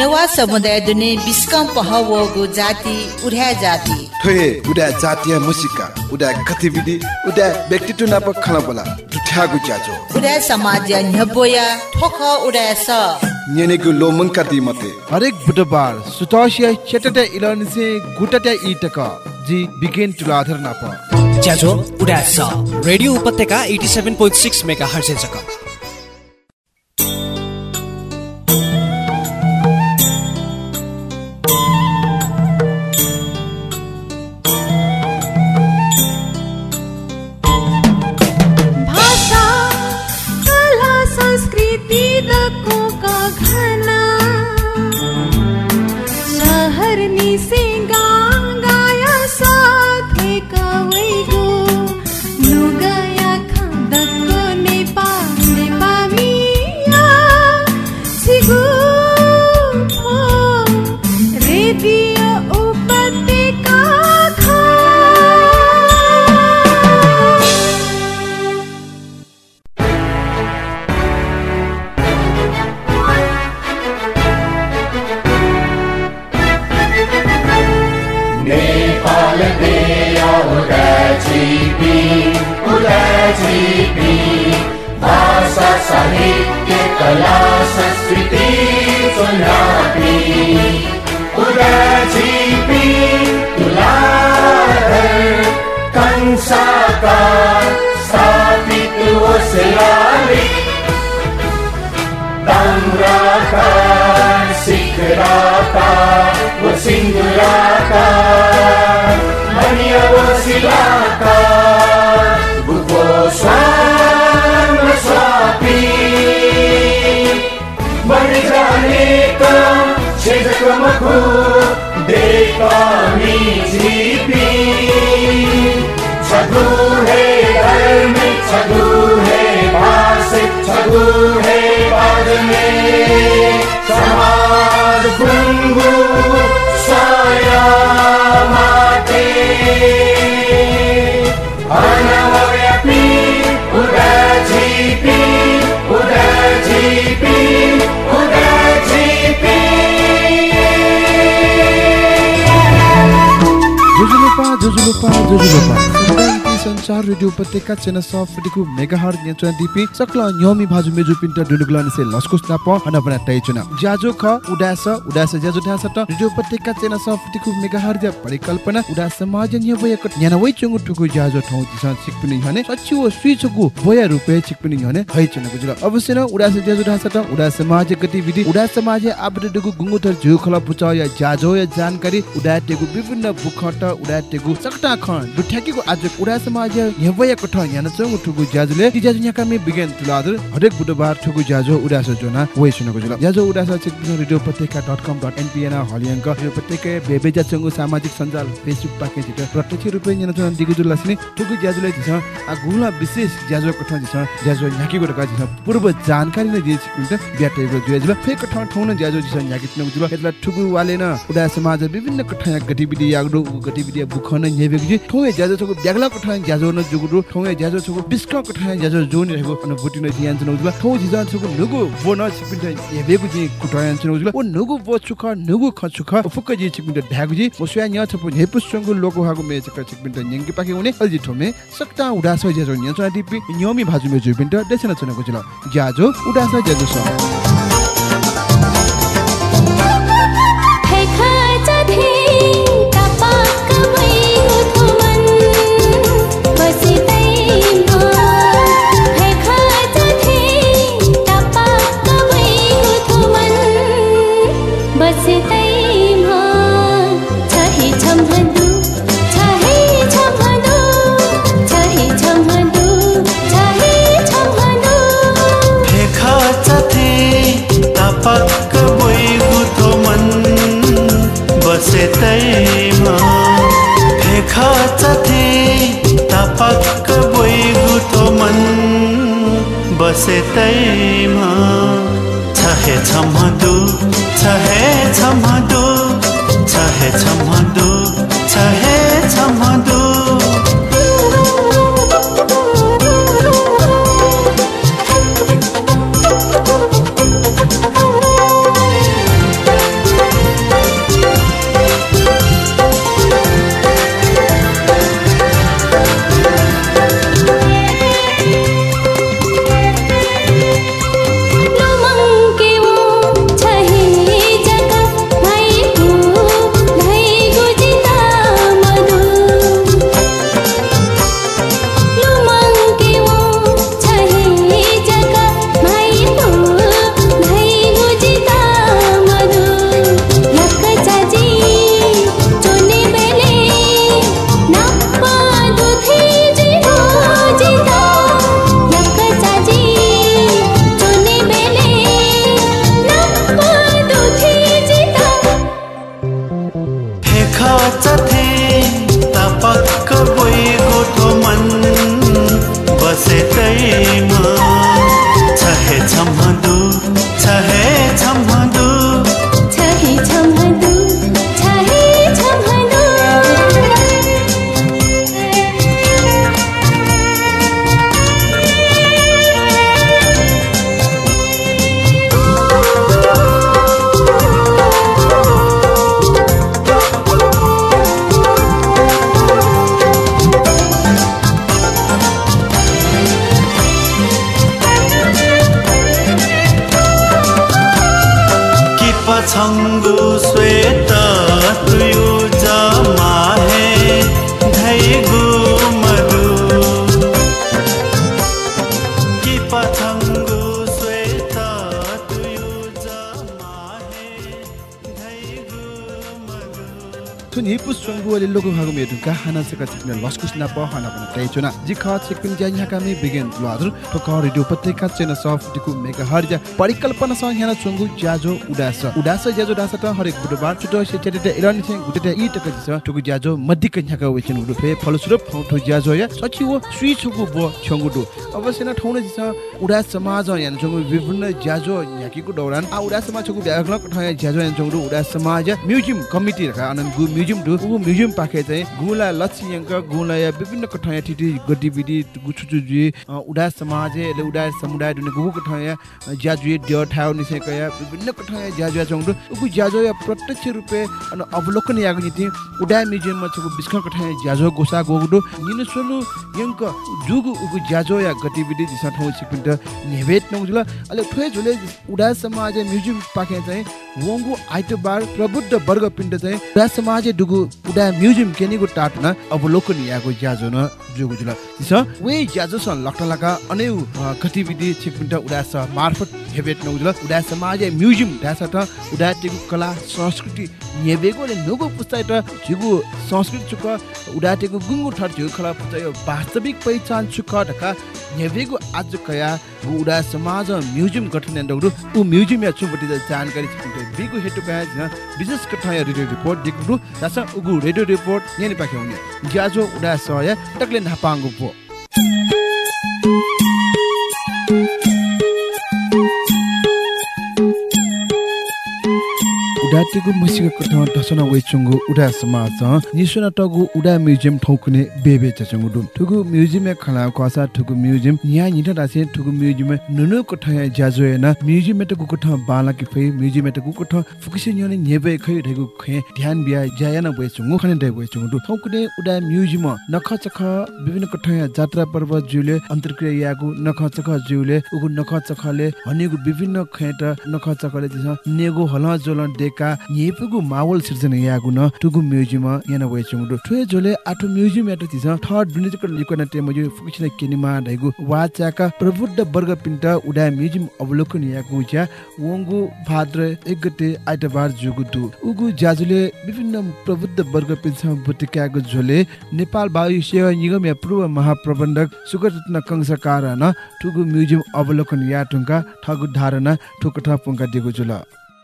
नेवा समुदाय दुने बिस्कम पहवगु जाति उड्या जाति। ठोहे उडा जातीय मुसिका उडा गतिविधि उडा व्यक्तित्व नाप खला बोला दुठ्यागु ज्याजो। उड्या समाज न्यबोया ठोख उड्या स। नेनेगु लोमंका दी मते हरेक बुधबार सुतोसिया चेटटे इलनसे गुटटे इटक जी बिगिन तुलाधर नाप। ज्याजो उडा स। रेडियो उपत्यका 87.6 मेगाहर्ज जक 就是这块 संचार रेडियो उपत्यका चेना सफटिकु मेगाहर नियन्त्रण दिपि सकल न्योमी भाजु मेजु पिन्ट डुडुगलन से लस्कुस नाप हना बना तै चुना ज्याजो ख उडास उडास ज्याजो ढास त रेडियो उपत्यका चेना सफटिकु मेगाहर ज्या परिकल्पना उडा समाज न्य वयक न्याना वइ चंगु ठुकु ज्याजो ठौ दिस छिकपिनि हने सचिव स्विचगु बोया रुपे छिकपिनि हने चुना गुजुल। अवश्य न उडास ज्याजो ढास त उडा समाज गतिविधि उडा समाज आबडडुगु गुंगुथर जु खला पुच या ज्याजो या जानकारी उडा टेगु विभिन्न बुखट उडा टेगु सकटा खन दुठ्याकीको आज उडा समाज न्यवय कठ यान चंगु ठुगु ज्याजुले ज्याजु न्याका मे बिगेन तुलादर हरेक बुधबार ठुगु ज्याजो उडास जोना वइ सुनको जुल। ज्याजो उडास चेक रेडियो उपत्यका.com.npn हलियंक रेडियो उपत्यका बेबेजा चंगु सामाजिक सञ्जाल फेसबुक पाके जित। प्रत्यक्ष रुपे यान चंगु दिगु जुल लासिनी ठुगु ज्याजुले दिस आ गुला विशेष ज्याजो कठ दिस ज्याजो न्याकी गोट का दिस पूर्व जानकारी ने दिस कुन्त ब्याटे गो ज्याजुले फेक कठ ठौन ज्याजो दिस न्याकी न जुल। एतला ठुगु वाले न उडा समाज विभिन्न कठ गतिविधि यागडो गतिविधि बुखन न्यबेगु ठौए ज्याजो ठुगु ब्यागला कठ ज्याजो न जुगुरु ठौए ज्याजो ठुगु बिस्क कठ ज्याजो जोनि रहेको अनुभूति न दियान न जुल ठौ जिजान ठुगु नुगु वो न छिपिन्ट न्यबेगु जि कुटायन न जुल ओ नुगु वो छुख नुगु ख छुख फुक्क जि छिपिन्ट ढ्यागु जि। मोसुया न्य छपु नेपुसंगु लोको हागु मे चक छिपिन्ट न्यंगि पाके उने अल्जि ठोमे सकता उडास ज्याजो न्य चना दिपि। न्योमी भाजु मे जुपिन्ट देसन चनको जुल ज्याजो उडास ज्याजो स मेदु का हाना सका सिग्नल लस्कुस ना प हाना पन तै चुना जि ख सिक्किम ज्या यहाँ कामे बिगेन लादर तो क रेडियो पत्रिका चेन सफ दिकु मेगा हरजा परिकल्पना स यहाँ चुंगु ज्याजो उडास उडास ज्याजो डास त हरेक बुधबार छुट से चेटे इरानी छ गुटे इ जिस टुगु ज्याजो मध्य कन्या का वेचन फे फलस्वरूप फौठो ज्याजो या सची छगु ब छंगु अवश्य न ठौने जिस उडास समाज यहाँ चुंगु विभिन्न ज्याजो याकीको दौरान आ उडास समाज छगु ब्याग्लक ठय ज्याजो चुंगु उडास समाज म्युजियम कमिटी रखा अनन म्युजियम दु उ म्युजियम पाखे चाहिँ गुला गुला या विभिन्न कठया ठिटी गतिविधि गुछुचु जी उडास समाज ले उडास समुदाय दुने गुगु कठया ज्याजु ड्य ठाउ निसे कया विभिन्न कठया ज्याजु चंगु उगु ज्याजो या प्रत्यक्ष रूपे अन अवलोकन यागु नीति उडा म्युजियम छगु बिस्क कठया ज्याजो गोसा गोगु निन सोलु यंक जुगु उगु ज्याजो या गतिविधि दिसा ठाउ सिकिन्ट नेभेट नगुजुल अले ठोय झुले उडा समाज म्युजियम पाखे चाहिँ वंगु आइतबार प्रबुद्ध वर्ग पिण्ड चाहिँ उडा समाज दुगु उडा म्युजियम केनिगु टाटना अवलोकन यागु ज्याजो जुगु जुल दिस वे ज्याजो स लक्ट लगा अनेउ गतिविधि छिकपिन्ट उडा स मार्फत हेबेट नगुजुल उडा समाज म्युजियम दास त उडा टेगु कला संस्कृति नेबेगो ले नगु पुस्ताइ जुगु संस्कृति चुक उडा टेगु गुंगु ठट जुगु कला पुस्ताइ वास्तविक पहिचान चुक ढका नेबेगु आज कया उडा समाज म्युजियम गठन नगु उ म्युजियम या छुबटी जानकारी छिकपिन्ट बिगु हेटु जिन विशेष कथा रेडियो रिपोर्ट दिगु दास उगु रेडियो रिपोर्ट नेनि पाखे हुने। ज्याजो उडा सय टक्ले नापांगु पो उडाटेगु मुसिक कथा दसना वेचुंगु उडा समाज निसुना टगु उडा म्युजियम ठौकुने बेबे चचुंगु दुम ठुगु म्युजियम ए खला क्वासा ठुगु म्युजियम। न्या निटा दासे ठुगु म्युजियम नुनु कथा या जाजो एना म्युजियम टगु कथा बाला कि फै म्युजियम टगु कथा फुकिसे न्यने नेबे खै ढेगु खे ध्यान बिया जायना वेचुंगु खने दे वेचुंगु दु ठौकुने उडा म्युजियम नख चख विभिन्न कथा या जात्रा पर्व जुले अन्तर्क्रिया यागु नख चख जुले उगु नख चखले हनेगु विभिन्न खेट नख चखले दिस नेगु हल जोलन देका नेपुगु मावल सिर्जना यागु न टुगु म्युजियम याना वेचुङ दु ठुए जोले आठो म्युजियम याto तिस थर्ड दुनिजको लिकोना टे मजु फुकिछिन केनिमा ढाइगु वाचाका प्रबुद्ध वर्ग पिन्ट उडा म्युजियम अवलोकन यागु ज्या वंगु भाद्र एक गते आइतबार जुगु दु उगु ज्याजुले विभिन्न प्रबुद्ध वर्ग पिन्छ बुटिकागु झोले नेपाल वायु सेवा निगम या पूर्व महाप्रबन्धक सुगररत्न कंसकार न टुगु म्युजियम अवलोकन या टुङ्का ठगु धारणा ठुकठा पुङ्का दिगु जुल।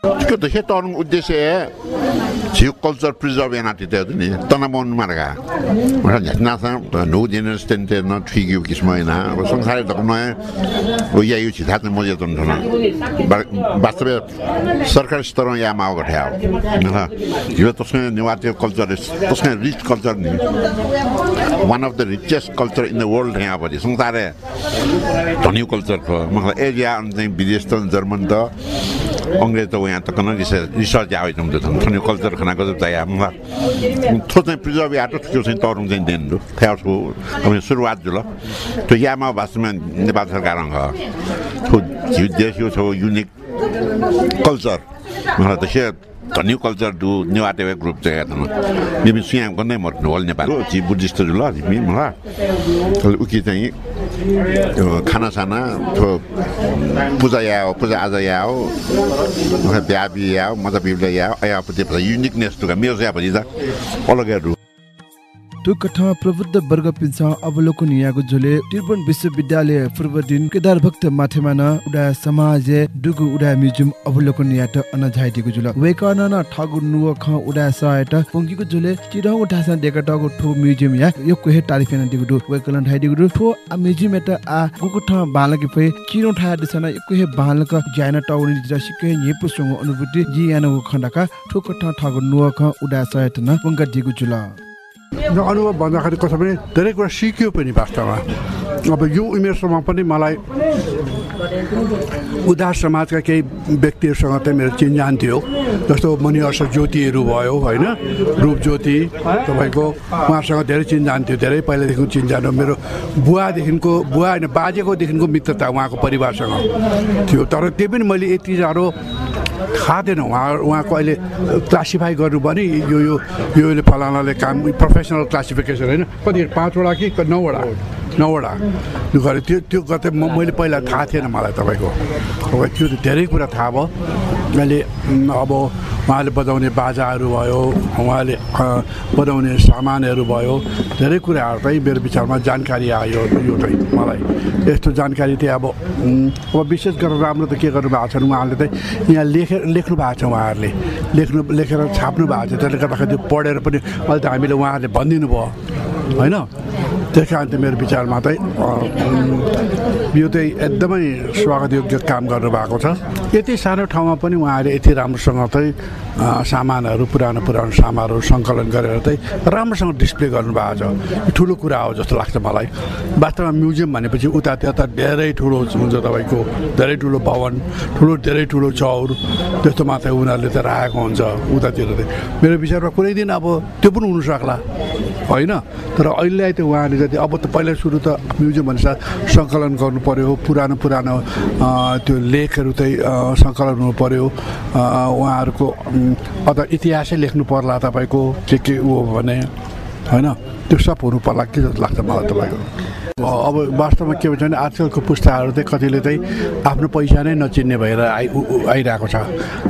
धेरै तरु उद्देश्यू कल्चर प्रिजर्भ यना त्यति तनामन मार्का न्यु जेनेरेसन त्यहाँ नुग्यो किसम होइन अब संसारै त नयाँ या यो छिमेन्ट मजा त हुन्थेन वास्तव सरकारी स्तरमा यहाँमा अब ठ्या होइन हिजो तसकै ने त्यो कल्चर कसले रिच कल्चर नि one of the richest culture in the world यहाँ भोलि संसारे धनी कल्चर छ मतलब एरिया अनि विदेश त जर्मन त अङ्ग्रेज त उहाँ यहाँ त कन रिसर्च तुम त धनी कल्चर खाना गजब चाहिए मलाई थो चाहिँ प्रिजर्भ तो त्यो चाहिँ तरुङ चाहिँ देन। दु फ्याउसको अब सुरुवात जुल। त्यो यामा भाषामा नेपाल सरकार अङ्ग थो झिउ देश यो छ युनिक कल्चर। मलाई त से धनी कल्चर दु नेवाटे ग्रुप चाहिँ हेर्नु मिमी सुयाम गर्दै मर्नु होल नेपाल जी बुद्धिस्ट जुल मिम मलाई उकी चाहिँ त्यो खानासाना त्यो पूजा या हो पूजा आज या हो बिहा बिहे मजा बिहे या हो अयापति युनिकनेस टुका मेरो चाहिँ भनि त अलगै टु कथा प्रबुद्ध वर्ग पिन्छ अवलोकन यागु झोले त्रिभुवन विश्वविद्यालय पूर्व दिन केदार भक्त माथेमा न उडा समाज दुगु उडा म्युजियम अवलोकन याट अन झाइदिगु जुल वेकन न ठगु नुव ख उडा सयट पुंगिगु झोले चिरौ ढासा डेका टगु ठो म्युजियम या यो कोहे तारिफेन दिगु दु वेकलन ढाइदिगु दु ठो आ म्युजियम एट आ गुगु ठ बालक पे चिरौ ठा दिसना यो कोहे बालक ज्यान टाउनी दिजा सिके नेपु संग अनुभूति जी यान खण्डका ठो कथा ठगु नुव ख उडा सयट न पुंगा दिगु जुल र अनुभव भन्दाखेरि कसो भने धेरै कुरा सिक्यो पनि वास्तवमा। अब यो उमेरसम्म पनि मलाई उदार समाजका केही व्यक्तिहरूसँग चाहिँ मेरो चिन्जान थियो जस्तो मणिहर्ष ज्योतिहरू भयो होइन रूप ज्योति तपाईँको उहाँहरूसँग धेरै चिन्जान थियो धेरै पहिलादेखिको चिन्जान हो मेरो बुवादेखिको बुवा होइन बाजेकोदेखिको मित्रता उहाँको परिवारसँग थियो तर त्यही पनि मैले यति साह्रो थाहा थिएन उहाँ उहाँको अहिले क्लासिफाई गर्नु भने यो यो योले फलानाले काम प्रोफेसनल क्लासिफिकेसन होइन कति पाँचवटा क- नौवटा नौवटा त्यो गरेँ त्यो त्यो गते म मैले पहिला थाहा थिएन मलाई तपाईँको। अब त्यो धेरै कुरा थाहा भयो। उम्, अब उहाँले बजाउने बाजाहरू भयो उहाँले अ, बजाउने सामानहरू भयो धेरै कुराहरू चाहिँ मेरो विचारमा जानकारी आयो यो चाहिँ मलाई। यस्तो जानकारी चाहिँ अब अब विशेष गरेर राम्रो त के गर्नु भएको छ उहाँहरूले चाहिँ यहाँ लेखेर लेख्नु भएको छ उहाँहरूले। लेख्नु लेखेर छाप्नु भएको छ। त्यसले गर्दाखेरि त्यो पढेर पनि अहिले त हामीले उहाँहरूले भनिदिनु भयो। होइन? त्यस कारण चाहिँ मेरो विचारमा चाहिँ यो चाहिँ एकदमै स्वागत योग्य काम गर्नुभएको छ। यति सानो ठाउँमा पनि उहाँले यति राम्रोसँग चाहिँ सामानहरू पुरानो पुरानो सामानहरू सङ्कलन गरेर चाहिँ राम्रोसँग डिस्प्ले गर्नुभएको छ। ठुलो कुरा हो जस्तो लाग्छ मलाई। वास्तवमा म्युजियम भनेपछि उता त्यता धेरै ठुलो हुन्छ तपाईँको धेरै ठुलो भवन ठुलो धेरै ठुलो चौर त्यस्तोमा चाहिँ उनीहरूले त राखेको हुन्छ उतातिर चाहिँ। मेरो विचारमा कुनै दिन अब त्यो पनि हुनसक्ला होइन? तर अहिले चाहिँ उहाँले जति अब त पहिला सुरु त म्युजियम अनुसार सङ्कलन गर्नु पऱ्यो पुरानो पुरानो त्यो लेखहरू चाहिँ सङ्कलन हुनु पऱ्यो उहाँहरूको अथवा इतिहासै लेख्नु पर्ला तपाईँको के के ऊ हो भने होइन? त्यो सब हुनु पर्ला के जस्तो लाग्छ मलाई तपाईँको? अब वास्तवमा के भन्छ भने आजकलको पुस्ताहरू चाहिँ कतिले चाहिँ आफ्नो पैसा नै नचिन्ने भएर आइ आइरहेको छ।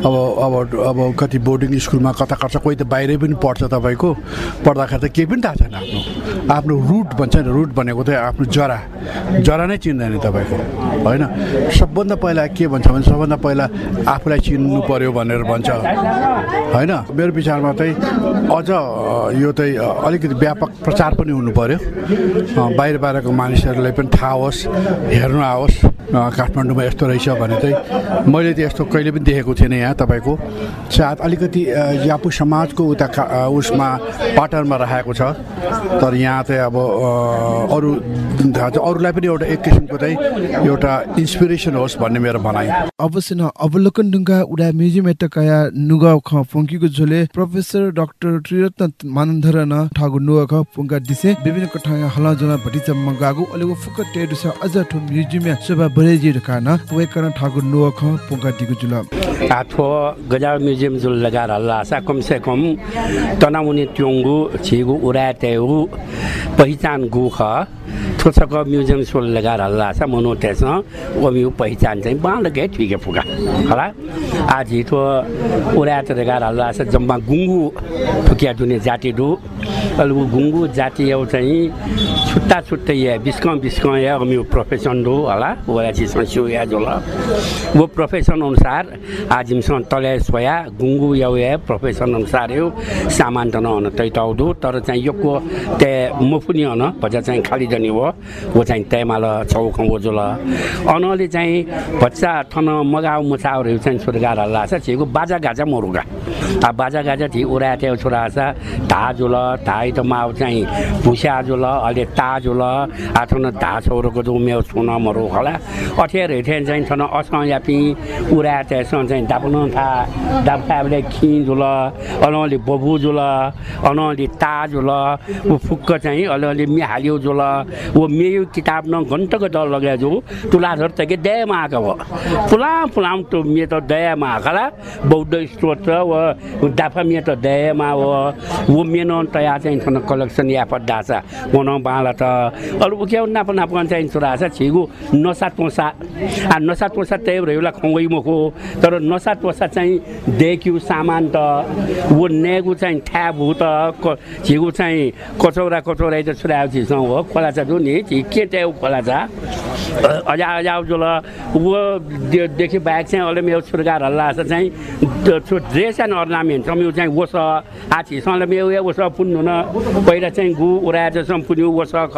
अब अब अब कति बोर्डिङ स्कुलमा कता कता कोही त बाहिरै पनि पढ्छ तपाईँको। पढ्दाखेरि त केही पनि थाहा छैन आफ्नो। आफ्नो रुट भन्छ नि रुट भनेको चाहिँ आफ्नो जरा। जरा नै चिन्दैन तपाईँको। होइन? सबभन्दा पहिला के भन्छ भने सबभन्दा पहिला आफूलाई चिन्नु पर्यो भनेर भन्छ। होइन? मेरो विचारमा चाहिँ अझ यो चाहिँ अलिकति व्यापक प्रचार पनि हुनु पर्यो। अ, बाहिर बाहिरको मानिसहरूलाई पनि थाहा होस् हेर्नु आओस् काठमाडौँमा यस्तो रहेछ भने चाहिँ मैले त यस्तो कहिले पनि देखेको थिइनँ यहाँ तपाईँको। सायद अलिकति यापु समाजको उता उसमा पाटनमा राखेको छ। तर यहाँ चाहिँ अब अरू अरूलाई पनि एउटा एक किसिमको चाहिँ एउटा इन्सपिरेसन होस् भन्ने मेरो भनाइ। अवश्य न अवलोकन ढुङ्गा उडा म्युजियम एट कया नुगा ख फङ्कीको झोले प्रोफेसर डाक्टर त्रिरत्न मानन्धर न ठागु नुगा ख पुङ्गा दिसे विभिन्न कठाया हला जना भटिचा मंगागु अलेगु फुक टेडुस अझ ठु म्युजियम शोभा बरेजी रकान वे कन ठागु नुगा ख पुङ्गा दिगु जुल। आठो गजा म्युजियम जुल लगार हल्ला सा कम से कम तनामुनि त्योङ्गु छिगु उरातेउ पहिचान गु ख थोसक म्युजियम सुल लगार हल्ला सा मनो ओमिउ पहिचान चाहिँ बालके ठिके फुका होला? आज थो उरात लगार हल्ला सा जम्मा गुङ्गु फुकिया दुने जाति दु अलगु गुङ्गु जाति एउ चाहिँ छुट्टा छुट्टै या बिस्क बिस्क या अमिउ प्रोफेसन दु होला? ओला चिसमा सिउ या जोला। वो प्रोफेसन अनुसार आज मिसँग तले सोया गुङ्गु याउ या प्रोफेसन अनुसार यो सामान त नहुन तै तर चाहिँ योको ते मुफुनि हन भजा चाहिँ खाली जनी हो वो चाहिँ तेमाल छौ खौ जोल अनले चाहिँ बच्चा थन मगाउ मुचाउहरू चाहिँ सुरगार हल्ला छ छिगु बाजा गाजा मोरुगा। आ बाजा गाजा छि उरा त्यो छोरा छ धा जोल धाइ त माउ चाहिँ भुस्या जोल अहिले ता जोल आथन धा छोरोको जो मेउ छुन मरु होला। अठेर हेठेन चाहिँ थन अस यापी उरा त्यसमा चाहिँ दापन था दापले खि जुल अलि बबु जुल अलि ता जुल ऊ फुक्क चाहिँ अलिअलि मिहाल्यो जुल ऊ मेयो किताब न घन्टको डर लगे जो तुला धर तके दयामा आएको हो पुलाम पुलाम तो मे त दयामा आएकाला बौद्ध स्रोत व दाफा मे त दयामा हो वो। मेनो तया चाहिँ थन कलेक्सन या पड्डा छ वन बाला त। अरू उक्याउ नाप नाप चाहिँ छोरा छ छिगु नसा तोसा आ नसा तोसा त्यही रहेला खुङ्गै मुखो। तर नसा तोसा चाहिँ देखियो सामान त। वो नेगु चाहिँ ठ्याब हो त। क- झिगु चाहिँ कचौरा कचौरा त छुराएको चिजसँग हो खोला छ जो नि झि के त्यो खोला छ? अजा अजा जोल दे- देखि बाहेक चाहिँ अहिले मेरो छुर्गार हल्ला चाहिँ ड्रेस एन्ड अर्नामेन्ट चाहिँ चाहिँ वस आ छिसँग मेरो या वस पुन्नु न। पहिला चाहिँ गु उडाएर चाहिँ पुन्यो वस ख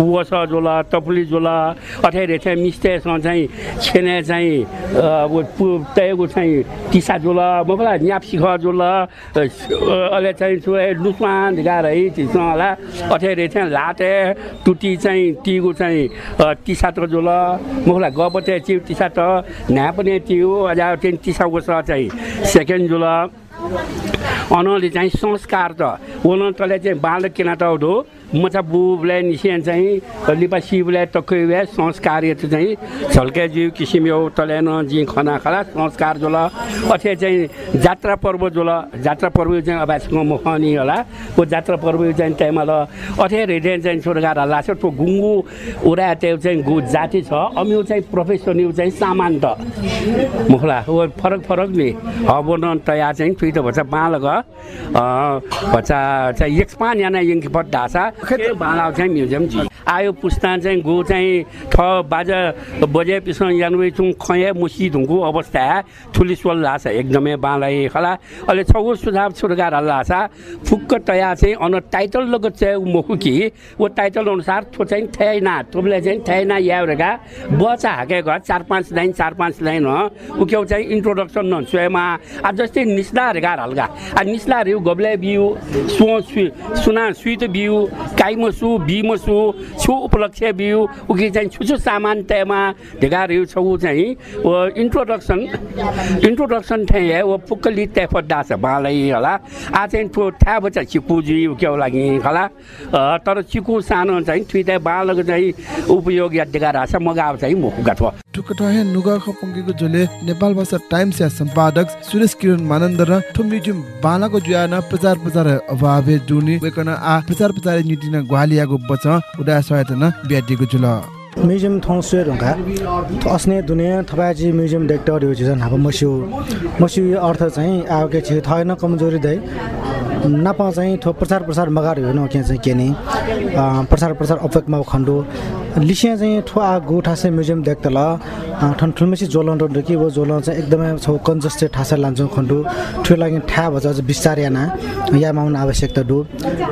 वस जोल तपुली जोल अठाइरे चाहिँ मिस्टेसँग चाहिँ छेने चाहिँ तयगु चाहिँ टिसा जोल न्याप्सी ख जोल अहिले चाहिँ छु लुसमान गाह्रो छिसँग होला अठाइरे चाहिँ लाटे टुटी चाहिँ टिगु चाहिँ टिसा त जोल मुखलाई गपते चिउ टिसा त न्या पनि टिउ अझ चाहिँ टिसाको छ चाहिँ। सेकेन्ड जोल अनले चाहिँ संस्कार त ओन चाहिँ बाल किन त मचा बुबलाई निसियन चाहिँ लिपा शिवलाई तकै वे संस्कार यति चाहिँ। झल्के जिउ किसिम यो तलेन जी खना खला संस्कार जोल अथे चाहिँ जात्रा पर्व जोल जात्रा पर्व चाहिँ अब मुखनी होला। वो जात्रा पर्व चाहिँ टाइममा ल। अथे चाहिँ छोडगार लाग्छ त्यो गुङ्गु उरा त्यो चाहिँ गु जाति छ। अमिउ चाहिँ प्रोफेसनल चाहिँ सामान त मुखला फरक फरक नि। अब न तया चाहिँ फिट भन्छ बालग। भचा चाहिँ एक पाँच याना यङ्की पट ढासा बाला चाहिँ म्युजियम छ आयो पुस्ता चाहिँ गु चाहिँ ठ बाजा बजे पिसन यानुवे चुङ खये मुसी ढुङ्गु अवस्था ठुली सोल लाछ एकदमै बालाई खला। अहिले छौ सुझाव छुर्गार लाछा फुक्क तया चाहिँ अन टाइटल लगत चाहिँ मोकु कि। वो टाइटल अनुसार थो चाहिँ थैना तुबले चाहिँ थैना यावरेका बचा हाकेको चार पाँच लाइन चार पाँच लाइन ऊ के चाहिँ इन्ट्रोडक्सन न स्वयमा जस्तै निस्ला रेगा हल्का आ निस्ला गब्ले बिउ सु सुना सुइत बिउ काइमसु बिमसु छु उपलक्ष बिउ उकी चाहिँ छुछु सामान तेमा ढेगा रिउ छौ चाहिँ। इन्ट्रोडक्सन इन्ट्रोडक्सन थे है वो पुक्कली तेफ डास बालै होला। आ चाहिँ त्यो ठ्या बच्चा चिकुजी के लागि होला। तर चिकु सानो चाहिँ थुइते बालको चाहिँ उपयोग या ढेगा राछ मगाव चाहिँ मुखुगा छ टुकटहे नुगा खपङ्गेको जोले नेपाल भाषा टाइम्स या सम्पादक सुरेश किरण मानन्द र ठो म्युजियम बालाको जुयाना प्रचार प्रचार अभावे जुनी वेकन आ प्रचार प्रचार नीति न ग्वालियाको बच उडा सहायता न ब्याटिएको जुल। म्युजियम थों स्वे रंगा अस्ने दुनिया थपाजी म्युजियम डेक्टर यो छिजन हाब मस्यु। मस्यु यो अर्थ चाहिँ आके छि थएन कमजोरी दै नापा चाहिँ थो प्रचार प्रसार मगार हो न के चाहिँ के नि प्रचार प्रसार अपेकमा खण्डो। लिसिया चाहिँ ठो आ गु ठासे म्युजियम देख्तल। ठन ठुलमेसी जोलन र कि वो जोलन चाहिँ एकदमै छौ कन्जस्टेड ठासे लान्छौँ खण्डु। ठुलो लागि ठा भन्छ अझ बिस्तार याना या माउन आवश्यकता डु।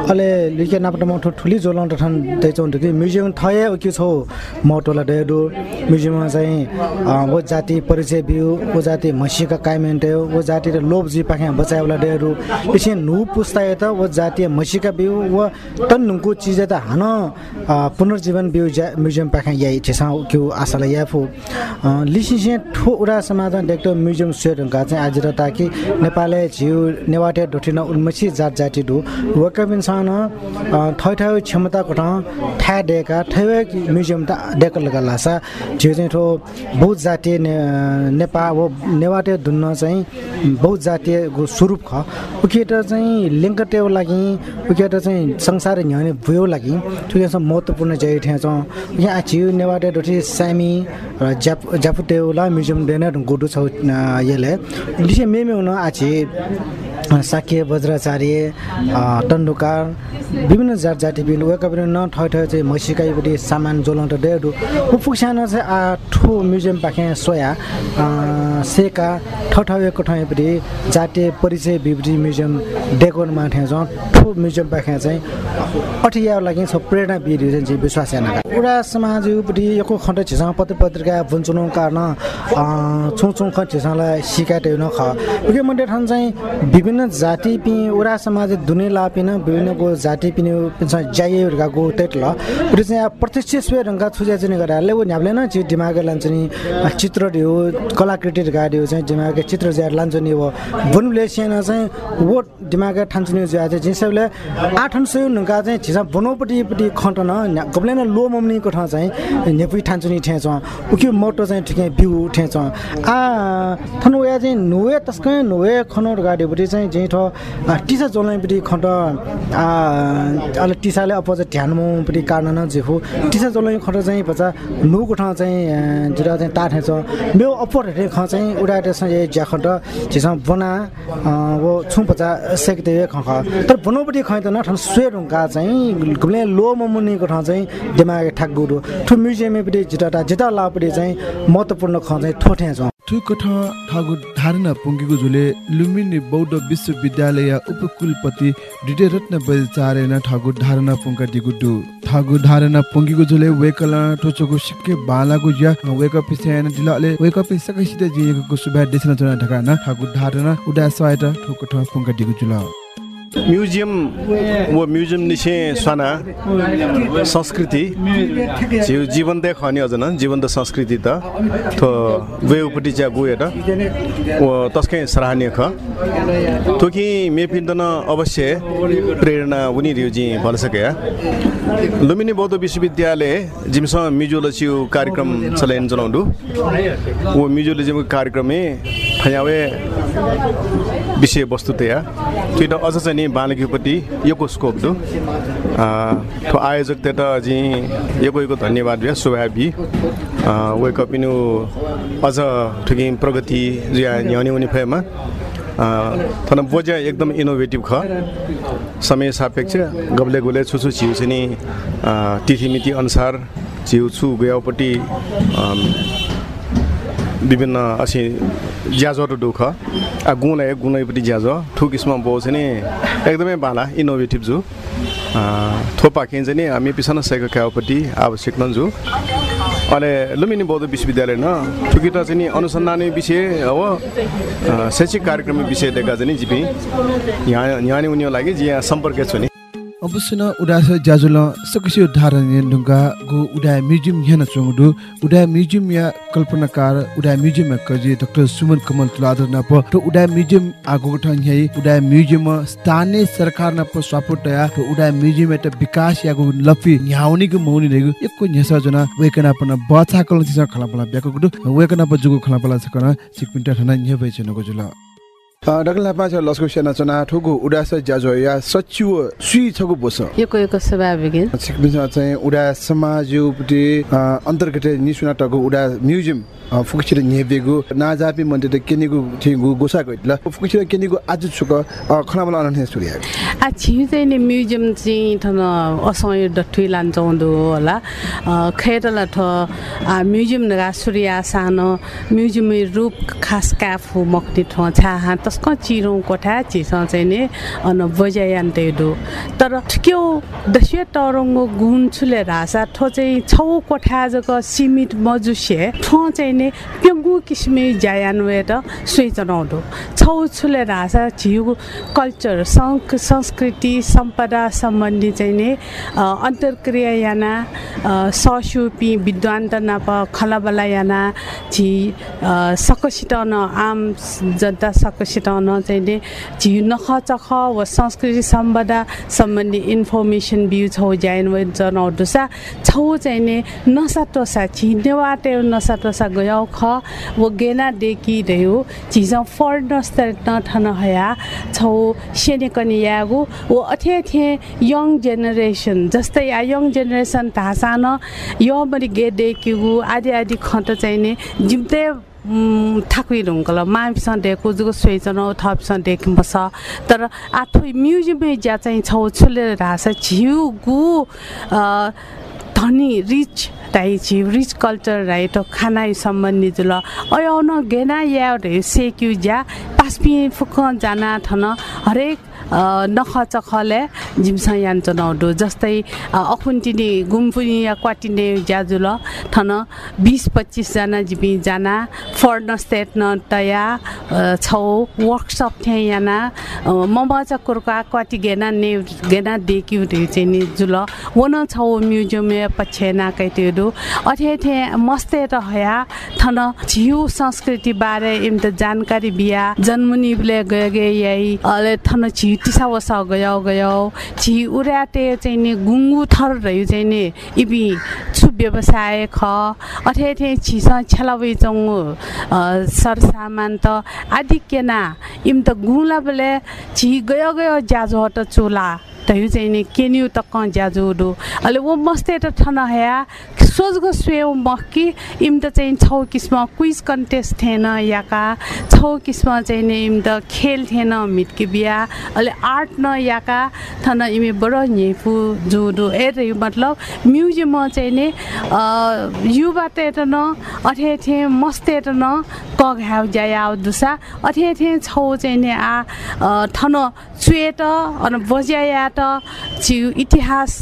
अहिले लिके नापटमा ठो ठुली जोलन र ठन दैचौँ कि म्युजियम थए के छौ? मोटोला डेडु म्युजियममा चाहिँ वो जाति परिचय बिउ वो जाति म्हसीका काइमेन्ट वो जाति र लोभ जी पाखे बचाएवाला डेहरू इसे नु पुस्ता त वो जातीय म्हसीका बिउ वो तन नुको चिज त हान पुनर्जीवन बिउ जा म्युजियम पाखे याइ ठेसा क्यु आशाला याफु लिसिसे ठो उडा समाधान डेक्टर म्युजियम स्वेरका चाहिँ आज र ताकि नेपालले झिउ नेवाटे ढोटिन उन्मसी जात जाति दु वकबिन सान थै थै क्षमता कोठा ठा डेका ठै म्युजियम त डेक लगा लासा झिउ चाहिँ ठो बहुत जातीय नेपाल वो नेवाटे धुन्न चाहिँ बहुत जातीय स्वरूप ख उकेट चाहिँ लिङ्कटेउ लागि उकेट चाहिँ संसार न्याउने भयो लागि चाहिँ महत्त्वपूर्ण जाइ ठ्या यहाँ झिउ नेवाटे ढोटी सामी र ज्याप ज्यापुटेउला म्युजियम डेन गुडु छ यसले लिसे मेमे हुन आछि। साक्य वज्राचार्य अ, टन्डुकार विभिन्न जात जाति बिल वेका न ठय ठय चाहिँ मैसिकाइपट्टि सामान जोलाउँदा डेडु उपुक्साना चाहिँ आ ठु म्युजियम पाखे सोया। सेका ठठवेको ठाउँपट्टि जातीय परिचय विवृत्ति म्युजियम डेकोन माठे छ ठु म्युजियम पाखे चाहिँ अठिया लागि छ प्रेरणा बिर चाहिँ विश्वास याना उडा समाजपट्टि यको खण्ड छिसा पत्र पत्रिका वञ्चनो कारण छौँ छौँ ख छिसालाई सिकाइट न ख। मन्डे ठान चाहिँ विभिन्न जाति पि उडा समाज दुने लापिन विभिन्न गो जाति पिने टेट ल उडे चाहिँ प्रत्यक्ष स्वे रङ्गा छुजा चाहिँ गराले उ न्याब्ले न छि दिमाग लान्छ नि चित्र दियो कलाकृति गाडियो चाहिँ दिमाग चित्र ज्या लान्छ नि वो बनले सेना चाहिँ वो दिमाग ठान्छ नि ज्या चाहिँ। आठन सय नका चाहिँ छिसा बनोपट्टि पट्टि खण्ट न गब्ले न लो मम्नी को ठाउँ चाहिँ नेपुई ठान्छ नि ठेछ उकि मोटो चाहिँ ठिकै बिउ ठेछ आ थन उया चाहिँ नुवे तस्कै नुवे खनोर गाडीपट्टि चाहिँ जेठ टिसा जोलाइपट्टि खण्ड अहिले टिसाले अपोज ध्यानमुपट्टि कारण न जेफु टिसा जोलाइ खण्ड चाहिँ बच्चा नुको ठाउँ चाहिँ जिरा चाहिँ टाठे छ। मेरो अप्पर हेरे ख चाहिँ ए ज्या खण्ड झिसा बना वो छु बच्चा सेक्दै ख ख तर बनोपट्टि खै त न ठन स्वे रुङ्गा चाहिँ गुले लो ममुनिको ठाउँ चाहिँ दिमाग ठाक गुरु। ठु म्युजियमपट्टि जिटा जिता लापट्टि चाहिँ महत्त्वपूर्ण ख चाहिँ ठोठे छ। ठु कठ ठागु धारणा पुङ्गेको झुले लुम्बिनी बौद्ध विश्वविद्यालय उपकुलपति डिडे रत्न बलचारेन ठागु धारणा पुङ्का दिगुडु ठागु धारणा पुङ्गेको झुले वेकला टोचोको सिक्के बालागु या वेकअप पिसेन दिलाले वेकअप सकै जिएको सुभा देशन चना ठागु धारणा उडा सहायता ठु कठ पुङ्का दिगु जुल म्युजियम व म्युजियम निसे स्वाना संस्कृति जिउ जीवन्त खनि अझ न जीवन्त संस्कृति त थो वेउपट्टि चाहिँ गएर व तस्कै सराहनीय ख तोकि मेपिन्दन अवश्य प्रेरणा उनी रिउजी भल सके लुम्बिनी बौद्ध विश्वविद्यालय जिमसँग म्युजियोलोजीको कार्यक्रम चलाइन चलाउँदु ऊ म्युजियोलोजीको कार्यक्रममै फयावे विषय वस्तु तया त्यो अझ चाहिँ नि बालकीपट्टि योको स्कोप थो आयोजक त जी योको योको धन्यवाद भ्या शुभाबी वेकअप इनु अझ ठुकी प्रगति जिया न्याउने उनी फयमा थन बोजा एकदम इनोभेटिभ ख। समय सापेक्ष गब्ले गोले छुछु छिउ छ नि तिथि मिति अनुसार छिउ छु गयापट्टि विभिन्न असी ज्याजहरू दुख आ गुण गुणैपट्टि ज्याज ठुक इसमा बो चाहिँ नि एकदमै बाला इनोभेटिभ जु थोपा खेन चाहिँ नि हामी पिछन सकेको क्याउपट्टि आवश्यक न जु अहिले लुम्बिनी बौद्ध विश्वविद्यालय न ठुकी चाहिँ नि अनुसन्धान विषय हो शैक्षिक कार्यक्रम विषय दिएका चाहिँ नि जिपी यहाँ यहाँ उनीहरू लागि जी यहाँ सम्पर्क छु नि अवश्य न उडास ज्याजुल सकसी उद्धार ढुङ्गा गु उडा म्युजियम यहाँ चोङडु उडा म्युजियम या कल्पनाकार उडा म्युजियम कजी डाक्टर सुमन कमल तुलाधर नप तो उडा म्युजियम आगो ठन यही उडा म्युजियम स्थानीय सरकार नप स्वापोटया तो उडा म्युजियम एट विकास यागु लफी न्याउनी गु मौनी रेगु एकको न्यसा जना वेकना पन बचा कल तिसा खलापला ब्याको गुडु वेकना प जुगु खलापला सकना सिकपिन्टा ठना न्य बेचनको जुल डाक्टर लापा छ लस्को सेना चना ठुगु उडास ज्याजो या सचिव सुई छगु बोस यको यको स्वाभाविक सिकपिन्छ चाहिँ उडा समाजपट्टि अन्तर्गत निसुना टगु उडा म्युजियम फुकुचिर नेबेगु नाजापि मन्टे त केनिगु थिगु गोसा गइतला फुकुचिर केनिगु आज छुक खनामला अनने सुरिया आ छिउ चाहिँ नि म्युजियम चाहिँ थन असय डठुइ लान्छौँ होला ठ आ म्युजियम नगा सुरिया सानो म्युजियम रूप खास काफु मक्ति ठ छा तस्क चिरौँ कोठा चिस चाहिँ नि अन बजायान तर ठ्क्यो दस्य तरङ्गो गुण छुले रासा ठो चाहिँ छौ कोठा जक सीमित मजुसे ठो चाहिँ नि प्यङ्गु किसिमे जायान सुई चनाउँदो छौ छुले रासा झिउ कल्चर संस्कृति सम्पदा सम्बन्धी चाहिँ नि अन्तर्क्रिया याना ससुपी त नाप खलाबला याना झि सकसिटन आम जनता सकसिटन चाहिँ नि झि नख चख व संस्कृति सम्पदा सम्बन्धी इन्फर्मेसन बिउ छौ ज्यान वे जनाउँदुसा छौ चाहिँ नसा टोसा झि नेवाटे नसा टोसा गयो ख वो गेना डेकी रह्यो झिजो फर्नस न ठन हया छौ सेने कनि यागु वो अथे थे यङ जेनेरेसन जस्तै या यङ जेनेरेसन धासान यो मरि गे डेकिगु आदि आदि खत चाहिँ नि जिम्ते थाकुइ रुङ्कल मापिसँग डेको जुगो स्वेचन थपिसँग बस तर आथु म्युजियममै ज्या चाहिँ छौ छुले रास झिउ गु धनी रिच राई झिउ रिच कल्चर राई त खाना सम्बन्धी जुल अयाउन गेना या सेक्यु ज्या पास्पि फुक जाना थन हरेक नख चखले जिमसँग यान चनाउँदो जस्तै अखुन्टिने गुम्फुनी या क्वाटिने ज्याजुल थन बिस पच्चिसजना जाना फर्न स्टेट न तया छौ वर्कसप थिए याना ममचा कुर्का क्वाटी गेना ने गेना देखि चाहिँ नि जुल वन छौ म्युजियम पछेना कैतेदो। अथे थे मस्ते रहया थन झिउ संस्कृति बारे इम त जानकारी बिया जन्मुनिले गए गए यही अले थन टिसा वसा गयो गयो। झि उराते चाहिँ नि गुङ्गु थर रह्यो चाहिँ नि इबी छु व्यवसाय ख थे छिस छेलावै चङ्गु सरसामान त आदि केना इम त गुला बेले झि गयो गयो ज्याजो त चुला। तयु चाहिँ नि केन्यु त क ज्याजुडु अहिले वो मस्ते त ठन हया। सोचगो स्वेउ मक्की इम त चाहिँ छौ किसिम क्विज कन्टेस्ट थिएन याका। छौ किसिम चाहिँ नि इम त खेल थिएन मिटकी बिहा। अहिले आर्ट न याका। थन इमे बडो नेफु जुडु ए रे मतलब म्युजियम चाहिँ नि युबाट त न अथे थे मस्ते त न क घाउ जाया दुसा। अथे थे छौ चाहिँ नि आ थन चुएट अन बज्याया त छिउ इतिहास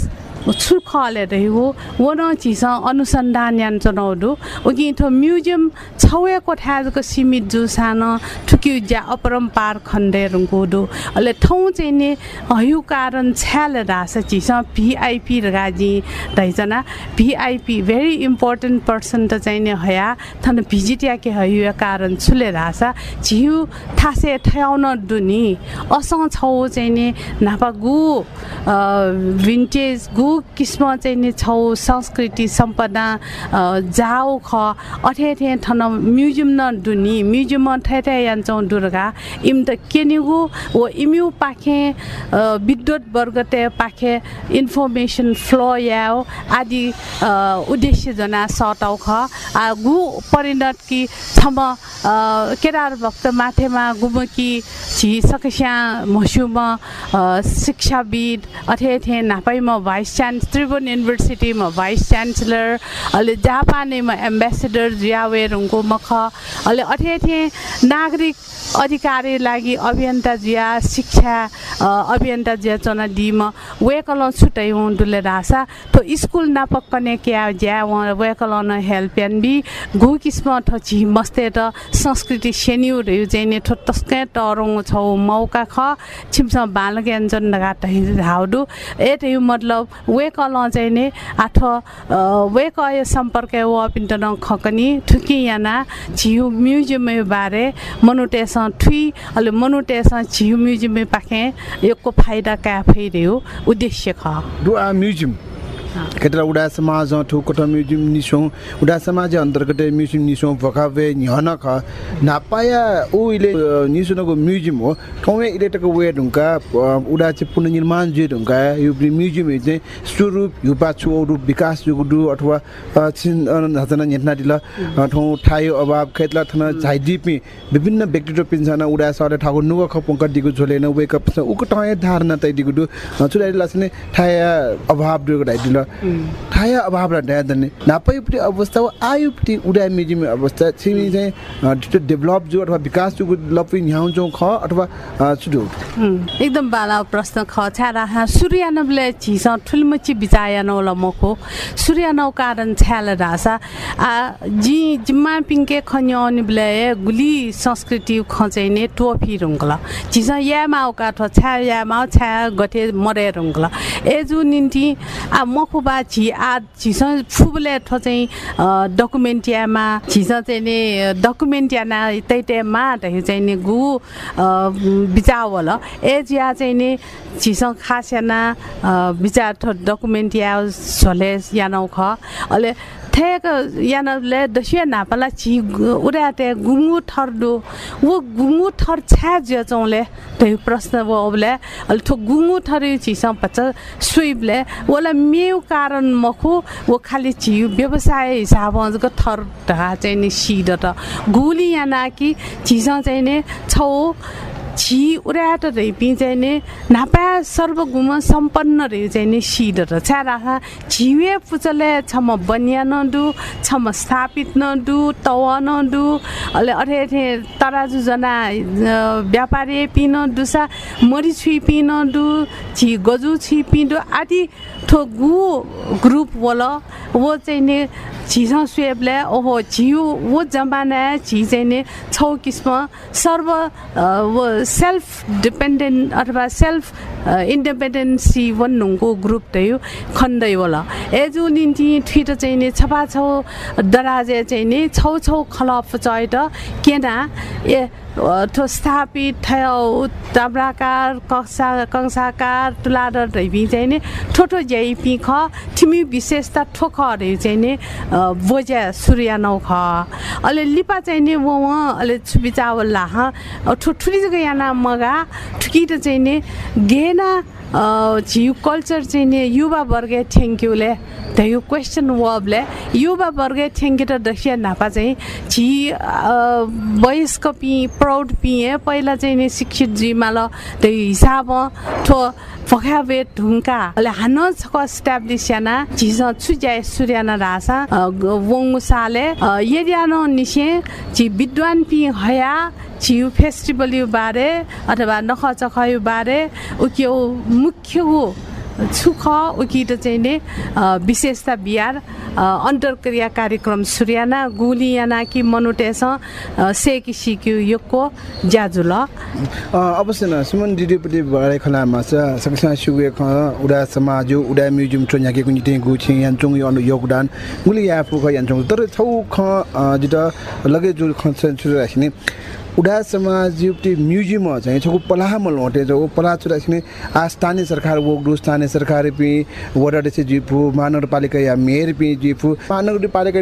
출खले रह्यो वन चिस अनुसन्धान यान चनाउडु उकि थो म्युजियम छवे कोठाजको सीमित जु सानो ठुक्यु ज्या अपरम्पार खण्डे रुङ्कुडु अले ठाउँ चाहिँ नि हयु कारण छ्याल रास चिस भिआइपी रगाजी दैजना भिआइपी भेरी इम्पोर्टेन्ट पर्सन त चाहिँ नि हया थन भिजिट याके हयु कारण छुले रासा झिउ थासे ठयाउन दुनी असँग छौ चाहिँ नि नापा गु भिन्टेज गु किस्म चाहिँ नि छौ संस्कृति सम्पदा जाओ ख अठे ठे ठन म्युजियम न दुनी म्युजियम ठे ठे यान्छौँ दुर्गा। इम त केनिगु ओ इम्यु पाखे विद्युत वर्गते पाखे इन्फर्मेसन फ्लो याओ आदि उद्देश्य जना सटाउ ख। गु परिणत कि छम अ, केरार भक्त माथेमा गुमकी झि सकस्या मस्युमा अ, शिक्षाविद अथे थे नापाइमा भाइस चान्स त्रिभुवन युनिभर्सिटीमा भाइस चान्सलर अहिले जापानेमा एम्बेसेडर जियावेरुङको मख अहिले थे नागरिक अधिकारी लागि अभियन्ता जिया शिक्षा अभियन्ता जिया चना दिम वेकल छुट्टै हुँ डुले रासा तो स्कुल नापक्कने क्या ज्या वेकल न हेल्प एन बी गु किस्म ठ मस्ते त संस्कृति सेन्यु रह्यो चाहिँ ठो तस्कै टरङ छौ मौका ख छिम्स बालक एन्जन घाट हाउडु ए रह्यो मतलब वेकल चाहिँ ने आठ वेक यो सम्पर्क व पिन्ट न खकनी ठुकी याना झिउ म्युजियम बारे मनुटेस ठुई अहिले मनुटेस झिउ म्युजियम पाखे योको फाइदा क्या फैरह्यो उद्देश्य ख। केटरा उडा समाज ठु कोट म्युजियम निसौँ उडा समाज अन्तर्गत म्युजियम निसौँ न्हन ख नापाया उ इले म्युजियम हो ठाउँमे इलेक्ट्रिक वे ढुङ्का अ, उडा चाहिँ पुनर्निर्माण जे ढुङ्का यो म्युजियम चाहिँ स्वरूप युपा छु रूप विकास जुगुडु अथवा अ, छिन हतना नेटना दिल अ, ठाउँ ठायो अभाव खेतला थन झाइदिपि विभिन्न व्यक्तित्व पिन्छन उडा सर ठाउँ नुग दिगु झोलेन ठाउँ धारणा तै दिगु छुडाइ लासने ठाया अभाव ठाया अभाव र ड्या दने नापैपट्टि अवस्था वा आयुपट्टि उडा म्युजियम अवस्था छिमी चाहिँ त्यो डेभलप जो अथवा विकास जुगु लपि न्याउ ख अथवा हुँ, एकदम बाला प्रश्न ख छ्यारा हा सूर्यानवले छिस ठुलमुची बिचायनौ ल मखो सूर्यानौ कारण छ्याल रासा आ जि जिम्मा पिङ्के खन्यौनी बिले गुली संस्कृति खचैने टोफी रुङ्गल छिस यामा उका ठ छ्या यामा छ्या गथे मरे रुङ्गल एजु निन्ति आ मखुबा छि आ छिस फुबले ठ चाहिँ डकुमेन्ट यामा छिस चाहिँ नि डकुमेन्ट याना तैतेमा त चाहिँ नि गु बिचावल। एज या चाहिँ नि छिसँग खास याना बिचार डकुमेन्ट या झोले यानौ ख अहिले ठेक यानले दसिया नापाला छि उडा ते गुङ्गु थर दो वो गुङ्गु थर छ्या ज्याचौँले त्यो प्रश्न वो अबले अहिले ठो गुङ्गु थर छिसँग पच्चा सुइबले वला मेउ कारण मखु वो खालि छि व्यवसाय हिसाब थर चाहिँ नि सिड त गुली याना कि छिसँग चाहिँ नि छौ छि उड्याट रेपी चाहिँ नि नापा सर्वगुम सम्पन्न रे चाहिँ नि सिड र छ्या राखा छिवे पुचले छम बनिया नडु छम स्थापित नडु तव नडु अहिले अठे अठे तराजु जना अ, व्यापारी पिन दुसा मरि छुई पिन दु छि गजु छि पिन आदि गु ग्रुप वल वो चाहिँ नि छिसँग स्वेबले ओहो झिउ वो जमाना झि चाहिँ छौ किस्म सर्व सेल्फ डिपेन्डेन्ट अथवा सेल्फ इन्डिपेन्डेन्सी भन्नुको ग्रुप थियो खण्डै होला एजु निन्ति ठिट चाहिँ नि छपा छौ दराजे चाहिँ नि छौ छौ खलप चाहिँ त ए स्थापित थयो ताब्राकार कक्षा कंसाकार तुलादर ढैबी चाहिँ नि ठोठो ज्याइपी ख थिमी विशेषता ठोख अरे चाहिँ नि बोज्या सूर्य नौ ख अहिले लिपा चाहिँ नि वो अहिले छुपी चावल लाह। ठुठुली जग्गा याना मगा। ठुकी त चाहिँ नि गेना झिउ कल्चर चाहिँ नि युवा वर्ग थ्याङ्क युले त्यो क्वेसन वबले युवा वर्ग थ्याङ्क यू त दसिया नापा चाहिँ झि वयस्क पि प्रौढ पिए पहिला चाहिँ नि शिक्षित जिमाल त्यो हिसाब ठो फखाबे ढुङ्का अहिले हान छक स्ट्याब्लिस याना झिस छुज्या सूर्याना रासा वङ साले यदियानो निसे झि विद्वान पि हया झिउ फेस्टिभल यु बारे अथवा नख चख यु बारे उक्यो मुख्य हो छुख उकिट चाहिँ नि अ, विशेषता बिहार अन्तर्क्रिया कार्यक्रम सुर्याना गुलियाना कि मनुटेस सेकी सिक्यु योको ज्याजुल। अवश्य न सुमन दिदीपट्टि भरे खलामा छ। सकसा सुगे ख उडा समाज उडा म्युजियम छ याके कुनि टे गु छि यान्चुङ यो योगदान मुली या फुख यान्चुङ तर छौ ख जित लगे जुल ख राख्ने। उडा समाज युक्ति म्युजियम चाहिँ छको पलाह होटे जो पला छु राख्ने आ स्थानीय सरकार वो गु स्थानीय सरकार पि वडा से जिफु महानगरपालिका या मेयर पि जिफु महानगरपालिका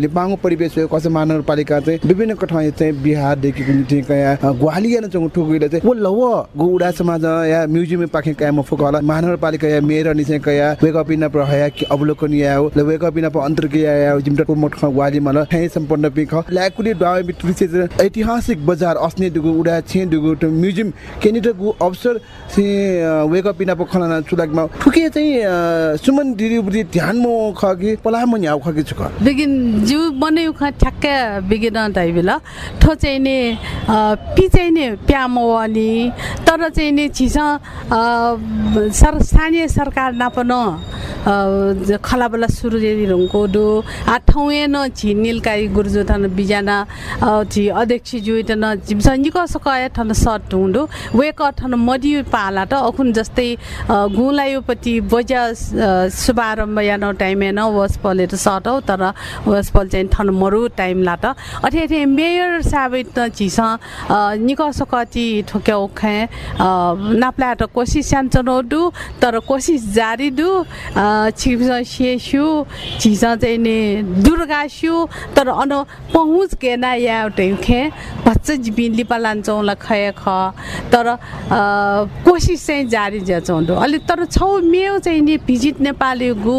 लिपाङ परिवेश कसै महानगरपालिका चाहिँ विभिन्न कठा चाहिँ बिहारदेखि कुनि टे कया ग्वालिया न चंग ठुगुले चाहिँ। वो लव गु उडा समाज या म्युजियम पाखे कया म फुकला महानगरपालिका या मेयर अनि चाहिँ कया वेक अप इन प्रहया कि अवलोकन या हो ल वेक अप इन अन्तर्क्रिया या जिमटा को मोट ग्वाली मल है सम्पन्न पि ख। लाकुली बि चाहिँ ऐतिहासिक बजार अस्ने दुगु उडा छे त म्युजियम केनि त गु अवसर से वेक अप इन खना चुलाकमा ठुके चाहिँ सुमन दिदी बुद्धि ध्यान म खगे पला म न्याउ खगे छु बिगिन जिउ बनायो खा ठ्याक्कै बिगिन दाइ बेला। ठो चाहिँ नि पि चाहिँ नि प्यामोवानी तर चाहिँ नि छिस सर स्थानीय सरकार नापन खलाबला सुरु रुङको दु आ ठौए न छि निलकाई गुरुजु थन बिजाना छि अध्यक्ष जुइ त न जिमस निक सकाय थन सट हुँदो वेक थन मदि पाला त अखुन जस्तै अ, गुलायोपति बजा शुभारम्भ या न टाइम न वस पले त सट हौ तर वस पल चाहिँ थन मरु टाइम ला त अथे अथे मेयर साबित छिस निक सकति ठोक्या ओखे नाप्ला त कोसिस सान्चनो दु तर कोसिस जारी दु छिस शेसु छिस चाहिँ नि दुर्गा सु तर अन पहुँच गेना या खे भच्च लिपा लान्छौँ ल खय ख तर कोसिस चाहिँ जारी ज्याचौँ दु अलि तर छौ मेउ चाहिँ नि भिजिट नेपाली गु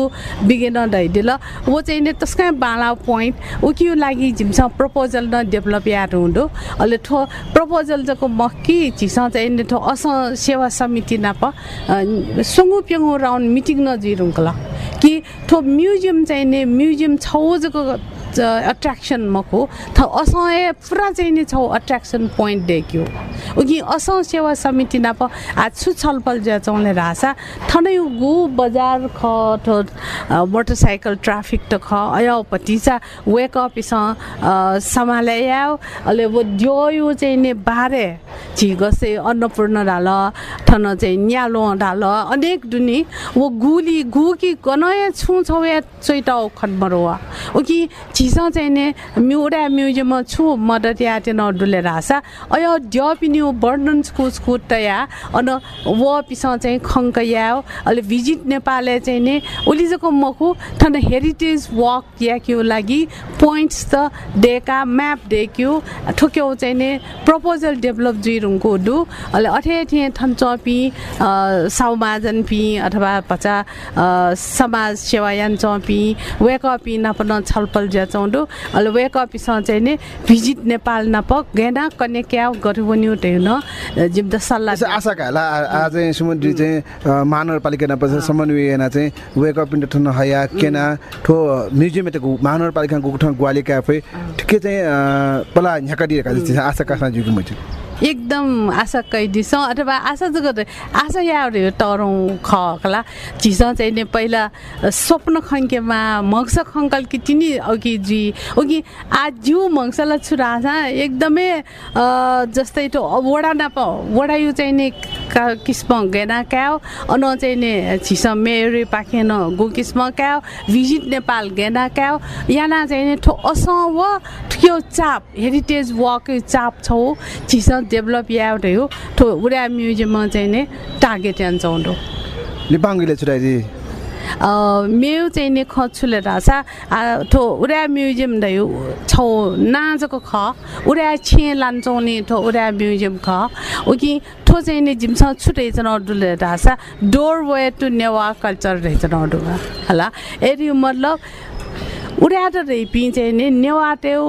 बिगेन ढैदिल वो चाहिँ नि तस्कै बाला पोइन्ट। उकियो लागि झिम्स प्रपोजल न डेभलप याद हुँदो। अहिले ठो प्रपोजल जको मक्की झिस चाहिँ नि ठो अस सेवा समिति नाप सुँगु प्यङ्गु राउन्ड मिटिङ न जिरुङ्कल कि ठो म्युजियम चाहिँ नि म्युजियम छौ जको अट्र्याक्सन मको। थ असय पुरा चाहिँ छौ अट्र्याक्सन पोइन्ट देख्यो। उकि अस सेवा समिति नाप आज छु छलफल चौले रासा। थनै गु बजार ख मोटरसाइकल ट्राफिक त ख अयपट्टि चा वेक अप इस सम्हाले याव अले चाहिँ नि बारे। गसे अन्नपूर्ण ढाल थन चाहिँ न्यालो ढाल अनेक दुनी वो गुली गु कि गनय छु छौ या चैटाउ खनमरवा उकि झिसा चाहिँ नि म्युडा म्युजियम छु मदत या ते नडुले रासा अय द्य पिन्यु वर्णन स्कु स्कु तया अन व पिस चाहिँ खङ्क याव अहिले भिजिट नेपालले चाहिँ नि उलिजको मखु थन हेरिटेज वक या क्यु लागि पोइन्ट्स त डेका म्याप देख्यो ठोक्यो चाहिँ नि प्रपोजल डेभलप जुइरुङको डु अहिले अठे थिए थन चपी साउमाजन पी अथवा पचा समाज सेवायान चपी वेकअपी नपन छलफल ज्या चौँडो अहिले वेकअपीसँग चाहिँ नि भिजिट नेपाल नप गेना कन्या क्या गरिबन्यु न जिम द सल्लाह आशा काला आज सुमन दिदी चाहिँ महानगरपालिका न पछि समन्वय न चाहिँ वेक अप इन ठन हया केना ठो म्युजियम त महानगरपालिका गु ठन ग्वाली क्याफे ठिकै चाहिँ पला झ्याका दिएका आशा कासा जुगु मैले। एकदम आशा कैदी अथवा आशा जगत आशा याहरू टरौँ खला झिस चाहिँ नि पहिला स्वप्न खङ्केमा मङ्स खङ्कल कि तिनी अघि जी आज जिउ मङ्सला छुरा एकदमै जस्तै त्यो वडा नाप वडा यो चाहिँ नि किस्म गेना क्याउ अन चाहिँ नि झिस मेरी पाखेन गु किस्म क्याउ भिजिट नेपाल गेना क्याउ याना चाहिँ नि ठो अस व ठुक्यो चाप हेरिटेज वक चाप छौ झिस डेभलप याउटै हो ठो उडा म्युजियममा चाहिँ नि टार्गेट यान चौँडो लिपाङ्गीले छुटाइदि मेउ चाहिँ नि खछुले रासा ठो उडा म्युजियम दै छौ नाजको ख उडा छे लान्छौ नि ठो उडा म्युजियम ख उकि ठो चाहिँ नि जिम्स छुटै छ नडुले रासा doorway to Newa culture रहेछ नडुमा होला एरि मतलब उडा त रेपी चाहिँ नि नेवाटेउ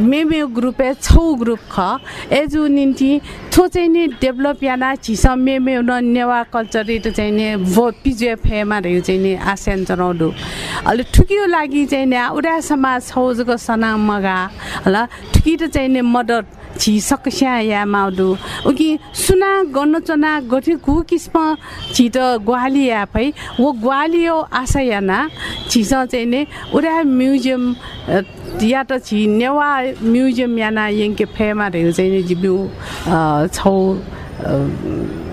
मेमे ग्रुप छौ ग्रुप ख। एजु निम्ति थो चाहिँ नि डेभलप याना छिस मेमे न नेवा कल्चर त चाहिँ नि भो पिजुए फेमा रह्यो चाहिँ नि आस्यान चनाउडु अहिले ठुकियो लागि चाहिँ नि उडा समाज छौ जको सना मगा। होला ठुकी त चाहिँ मदत छि सकस्या या माउदु उकि सुना गर्न चना गठि कु किस्म छि त ग्वाली या फै वो ग्वालियो आशा याना छि चाहिँ ने उरा म्युजियम या त छि नेवा म्युजियम याना यङ्के फेमा रहेको चाहिँ जिब्यु छौ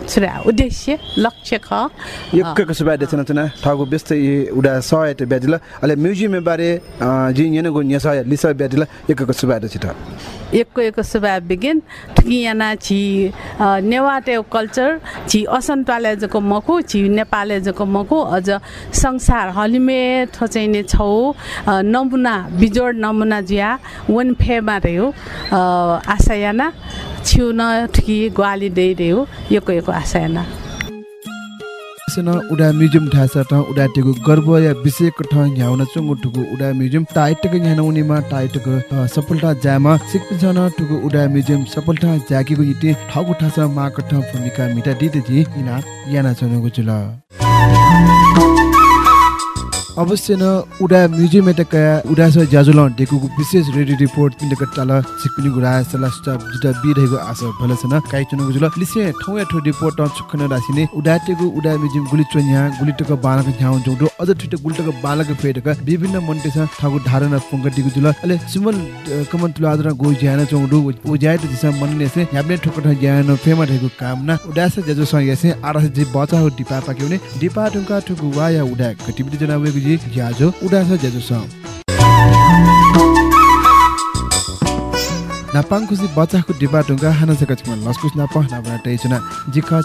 उद्देश्य लक्ष्य ख। यक्क कसुबा देछन चना ठागु व्यस्त इ उडा सय त ब्याजिला अले म्युजियम बारे जि यने गो न्यसय लिसा ब्याजिला यक्क कसुबा देछ त एकको एक सुबा बिगिन? ठुकियाना छि अ, नेवाटे कल्चर छि असन्तवाले जको मको छि नेपाले जको मको अझ संसार हलिमे थचैने छौ। नमुना बिजोड नमुना जिया वन फेमा रह्यो। अ, आशायाना छिउ न ठुकी ग्वाली दे रह्यो यको यको आशायाना सन उडा म्युजियम ढासा त उडा गर्व या विषयको ठ न्याउन चंगु ठुगु उडा म्युजियम टाइटक न्यान उनीमा टाइटक सफलता जामा सिकपिछन ठुगु उडा म्युजियम सफलता जाकीको इति ठगु ठासा माक ठ भूमिका मिटा दिते जी इना याना चनगु जुल अवश्य न उडा म्युजियम एटा कया उडा स ज्याजुल डेकुको विशेष रेडियो रिपोर्ट पिण्डक टाल सिकपिनि गुरा सला स्टाफ जिता बि रहेको आशा भलसन काइ चुनुगु जुल लिसे ठौ या ठौ रिपोर्ट छुखन रासिने उडा टेगु उडा म्युजियम गुली चोन्या गुली टक बालक झ्याउ जोडो अझ ठिट गुलटक बालक फेडक विभिन्न मन्टेस ठागु धारण फंग दिगु जुल अले सुमन अ, कमन तुला आदर गो ज्यान चौडो ओ ज्याय त दिसा मनने से याबने ठोक ठ ज्यान फेमा रहेको कामना उडा स ज्याजो स यसे आरस जी बचा हो डिपा पाक्योने डिपा टुका ठुगु वाया उडा गतिविधि जनावेको जी ज्याजो उडा स ज्याजो स नापाङ खुसी बच्चाको डिबा ढुङ्गा हाना सकेको लस्कुस नाप नाबना टेचना। जिखा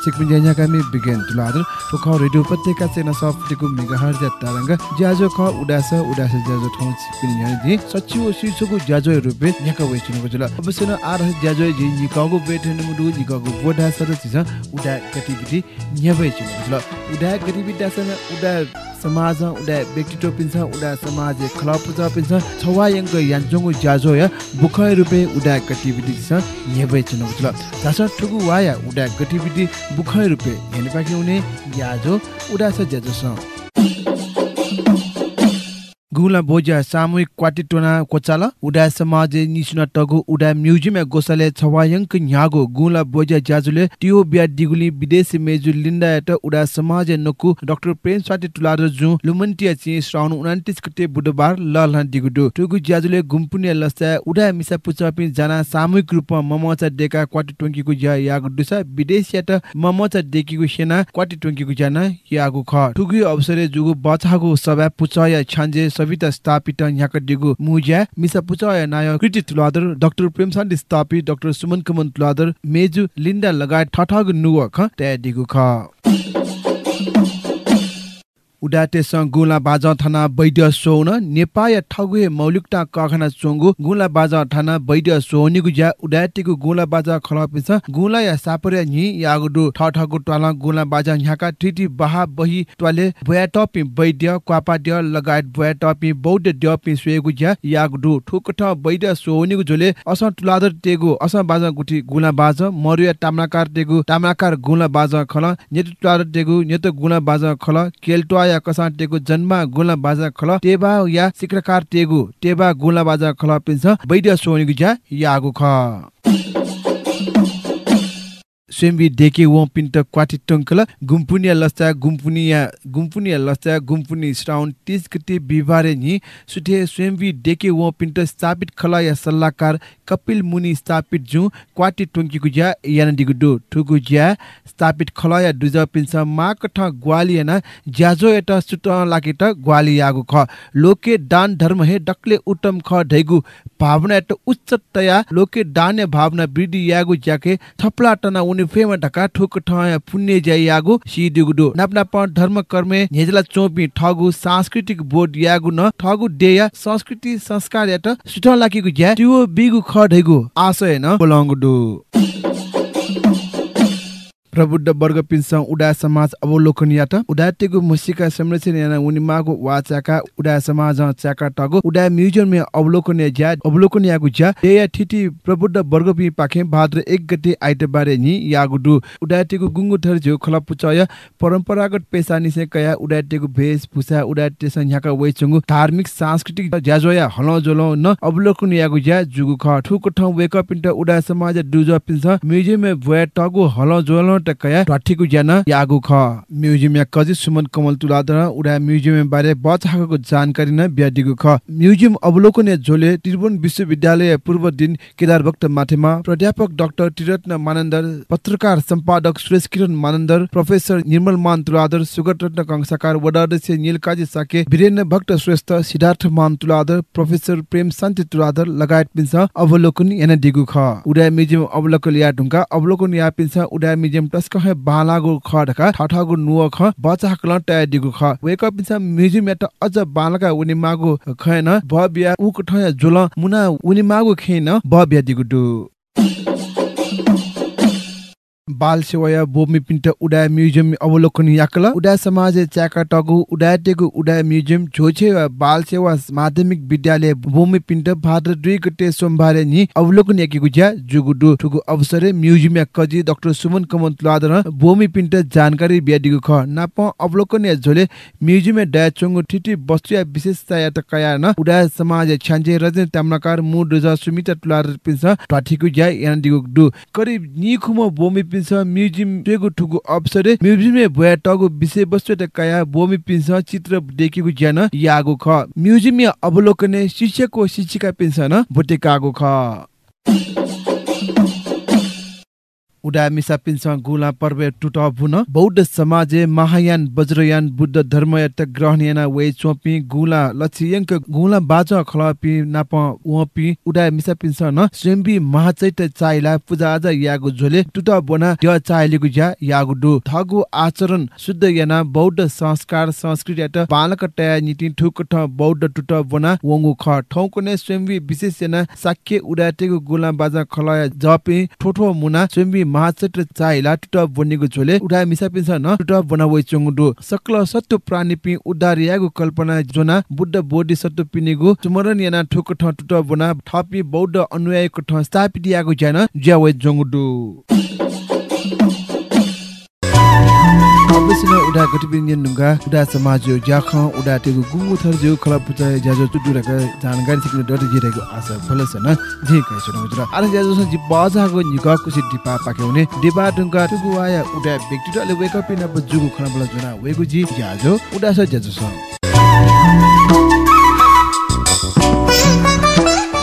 बिगेन तुलादर टोख रेडियो उपत्यका चेना सफ्टिको मेगाहर ज्या तारंग ज्याजो ख उडास उडास ज्याजो ठौ सिकमिन ज्यान जी सचिव सिसोको ज्याजो रुपे न्याका वेचिनको जुल अवश्य न आर ज्याजो जी निकागो बेठन मुडु निकागो बोडा चिज उडा गतिविधि न्यावे चिनको जुल उडा गतिविधि दासन उडा समाज उडा व्यक्तित्व पिन्छ उडा समाज खलप पिन्छ छवा यंग यान्जोंगु ज्याजो या बुखय रुपे उडा गतिविधि छ नेबै छ नबुझल जासा ठुगु वाया उडा गतिविधि बुखय रुपे हेने पाके उनी याजो उडा छ ज्याजो छ गुला बोजा सामूहिक क्वाटिटोना कोचाला उडा समाज निसुना टगु उडा म्युजियम या गोसाले छवायंक न्यागो गुला बोजा ज्याजुले टियो बिया दिगुली विदेशी मेजु लिन्डा एट उडा समाज नकु डाक्टर प्रेम स्वाति तुलार जु लुमन्टिया छि श्रावण 29 गते बुधबार ललहन दिगुडु टुगु ज्याजुले गुम्पुने लसा उडा मिसा पुचापि जना सामूहिक रूपमा ममचा डेका क्वाटि टोंकीको ज्या यागु दुसा विदेश यात ममचा डेकीको सेना क्वाटि टोंकीको जना यागु ख टुगु अवसरे जुगु बचागु सभा पुचया छान्जे सविता स्थापित यहाँका दिगु मुज्या मिसा पुचया नाय कृति तुलादर डाक्टर प्रेमशान्ति स्थापित डाक्टर सुमन कमन तुलादर मेजु लिन्डा लगायत ठठग नुव ख त्या दिगु ख। उडाटे सं गुला बाजा थाना वैद्य सोन नेपाय ठगुए मौलिकता कखना चोंगु गुला बाजा थाना वैद्य सोनिगु ज्या उडाटेगु गुला बाजा खलपिस गुला या सापरे नि यागुडु ठठगु ट्वाला गुला बाजा न्याका ट्रिटी बहा बही ट्वाले बया टपि वैद्य क्वापाड्य लगायत बया टपि बौद्ध द्यपि सुएगु ज्या यागुडु ठुकठ वैद्य सोनिगु झोले अस तुलादर टेगु अस बाजा गुठी गुला बाजा मरुया तामनाकार टेगु तामनाकार गुला बाजा खल नेतु तुलादर टेगु नेतु गुला बाजा खल केल्टवा या कसा टेगु जन्मा गुला बाजा खल टेबा या सिक्रकार टेगु टेबा गुला बाजा खल पिन्छ वैद्य सोनिगु ज्या यागु ख। स्वयंबी डेके वो पिन्ट क्वाटी टंकल गुम्पुनिया लस्ता गुम्पुनिया गुम्पुनिया लस्ता गुम्पुनी श्रावण तीस गते बिहिबारे नि सुठे स्वयंबी डेके वो पिन्ट स्थापित खला या सल्लाहकार कपिल मुनि स्थापित जु क्वाटी टंकीको ज्या याना दिगुडु ठुगु ज्या स्थापित खला या दुज पिन्छ माक ठ ग्वाली याना ज्याजो एटा सुट लाके त ग्वाली यागु ख लोके दान धर्म हे डक्ले उत्तम ख ढैगु भावना एट उच्चतया लोके दान्य भावना वृद्धि यागु ज्याके थपला टना उनी फेमा ढका ठुक ठया पुण्य ज्याइ यागु सी दिगुडु नापना प धर्म कर्मे नेजला चोपी ठगु सांस्कृतिक बोर्ड यागु न ठगु डेया संस्कृति संस्कार यात सुट लाकीगु ज्या त्यो बिगु ख ढैगु आशय न बोलंगुडु प्रबुद्ध वर्ग पिन्स उडा समाज अवलोकन यात उडा टेगु मुसिका संरक्षण याना उनी मागु वाचाका उडा समाज चाका टगु उडा म्युजियम मे अवलोकन ज्या अवलोकन यागु ज्या या ठिटी प्रबुद्ध वर्ग पि पाखे भाद्र 1 गते आइतबारे नि यागु दु उडा टेगु गुंगु थर खला पुचय परम्परागत पेशा निसे कया उडा टेगु भेष भूषा उडा टेसन याका वेचंगु धार्मिक सांस्कृतिक ज्याजोया हलो जोलो न अवलोकन यागु ज्या जुगु ख ठुक ठौ वेक पिन्ट उडा समाज दुज पिन्स म्युजियम मे भए टगु हलो जोलो त कया ठठीगु ज्यान यागु ख। म्युजियम या कजि सुमन कमल तुलादर उडा म्युजियम बारे बचाको जानकारी न ब्यादिगु ख। म्युजियम अवलोकन झोले त्रिभुवन विश्वविद्यालय पूर्व दिन केदार भक्त माथेमा प्राध्यापक डाक्टर त्रिरत्न मानन्दर पत्रकार सम्पादक सुरेश किरण मानन्दर प्रोफेसर निर्मल मान तुलादर सुगत रत्न कंसाकार वडा अध्यक्ष नीलकाजी साके वीरेन्द्र भक्त श्रेष्ठ सिद्धार्थ मान तुलादर प्रोफेसर प्रेम शान्ति तुलादर लगायत पिन्छ अवलोकन याना ख। उडा म्युजियम अवलोकन या ढुङ्गा अवलोकन या पिन्छ उडा म्युजियम टस्क हे बालागु ख ढका ठठगु नुव ख बचा कल टया दिगु ख। वेक पिन्छ म्युजियम या त अझ बालका उनी मागु खैन बिया उक ठया जुल मुना उनी मागु खेन बिया दिगु दु बाल सेवाया बोमी पिन्ट उडा म्युजियम अवलोकन याकल उडा समाज च्याका टगु उडा टेगु उडा म्युजियम वा बाल सेवा माध्यमिक विद्यालय बोमी पिन्ट भाद्र दुई गते सोमबार नि अवलोकन याकेगु ज्या जुगुडु ठुगु अवसरे म्युजियम या कजी डाक्टर सुमन कमन तुलादर बोमी पिन्ट जानकारी ब्यादिगु ख नाप अवलोकन या झोले म्युजियम या डया चंगु ठिटी वस्तु या विशेषता या त कया न उडा समाज छान्जे रजन ताम्नाकार मु दुजा सुमिता तुलादर पिन्स टाठीगु ज्या यान दिगु दु करिब निखुम बोमी पिन्स म्युजियम टेगु ठुगु अवसरे म्युजियम भया टगु विषय वस्तु त कया बोमी पिन्स चित्र देखेको ज्यान यागु ख। म्युजियम अवलोकने शिक्षकको शिक्षिका पिन्स न बोटेकागु ख। उडा मिसा पिन्स गुला पर्व टुट भुन। बौद्ध समाज महायान वज्रयान बुद्ध धर्म यत ग्रहण याना वे चोपी गुला लक्ष्यंक गुला बाज खलपी नाप वपी उडा मिसा पिन्स न। स्वयंबी महाचैत चाइला पूजा आज यागु झोले टुट बना य चाइलेगु ज्या यागु दु ठगु आचरण शुद्ध याना बौद्ध संस्कार संस्कृति यत बालक टया नीति ठुक ठ बौद्ध टुट बना वंगु ख। ठौको ने स्वयंबी विशेष याना साक्य उडाटेगु गुला बाजा खलया जपी ठोठो मुना। स्वयंबी महाचट चाइला टुट बनेको झोले उडा मिसा पिन्छ न। टुट बनावै चंगुडु सकल सत्य प्राणी पि उद्धार यागु कल्पना जोना बुद्ध बोधि सत्य पिनेगु सुमरण याना ठुक ठ टुट बना थपि बौद्ध अनुयायीको ठ स्थापित यागु ज्यान ज्यावै जंगुडु अवश्य उडा गतिविधि नुगा उडा समाज ज्याख उडा तेगु गुंगु थर जो खला पुचा ज्याजो तुडुरका जानकारी सिक्ने डट जिरेको आशा फलस न जे कै सुन उजरा अरे ज्याजो जि बाजाको निका कुसि डिपा पाके हुने डिपा ढुंगा तुगु आया उडा व्यक्तिले वेक अप इन जुगु खना बला जना वेगु जी ज्याजो उडा स ज्याजो स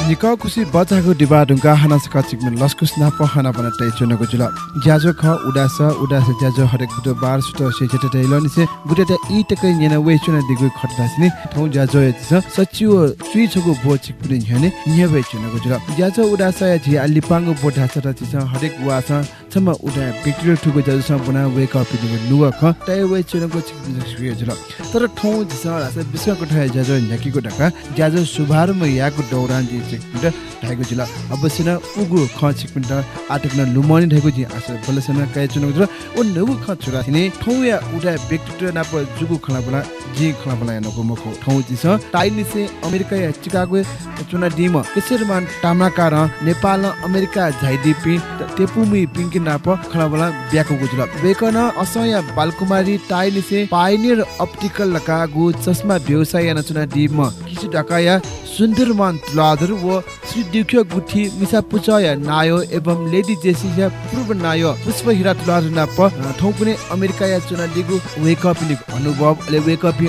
निका कुसी बचाको डिबा ढुङ्गा हाना सका चिकमेन लस्कुस नाप हाना बना तै चुनको जुल ज्याजो ख उडास उडास ज्याजो हरेक गुटो बार सुत से जते तै लनिसे गुटे त इ टकै वे चुना दिगु खटदासिने ठौ ज्याजो यतिस सचिव सुइ छगु भो चिकपुने झने न्यवे चुनको जुल ज्याजो उडास या झि अलिपाङ्गो बोटा छटा चिस हरेक वास छम उडा बिक्री ठुको ज्याजो सम बना वेक अप दिगु नुवा ख तै वे चुनको सुइ जुल तर ठौ झिस रास विश्वको ठय ज्याजो न्याकीको ढका ज्याजो शुभारम्भ याको दौरान जी चिकपिन्ट ढाइको जिल्ला अवश्य न उगु ख चिकपिन्ट आटक न लुमनी ढाइको जी आस बलसन काय चुनौ जुल ओ नबु ख छुरा थिने ठौ या उडा व्यक्तित्व नाप जुगु खला बला जी खला बला नको मको ठौ जिस टाइनी से अमेरिका या चिकागो चुना डिम केसरमान टामनाकार नेपाल अमेरिका झाइदिपि टेपुमी पिंकी नाप खला बला ब्याको गुजुल बेकन असय बालकुमारी टाइनी से पाइनियर अप्टिकल लका गु चस्मा व्यवसाय या किसु ढकाया सुन्दरमान तुलाधर व श्री दुख्य गुठी मिसा पुचय नायो एवं लेडी जेसिया पूर्व नायो पुष्प हिरा तुलाधर नाप कुने अमेरिका या चुना दिगु वेक अप नि अनुभव ले वेक अप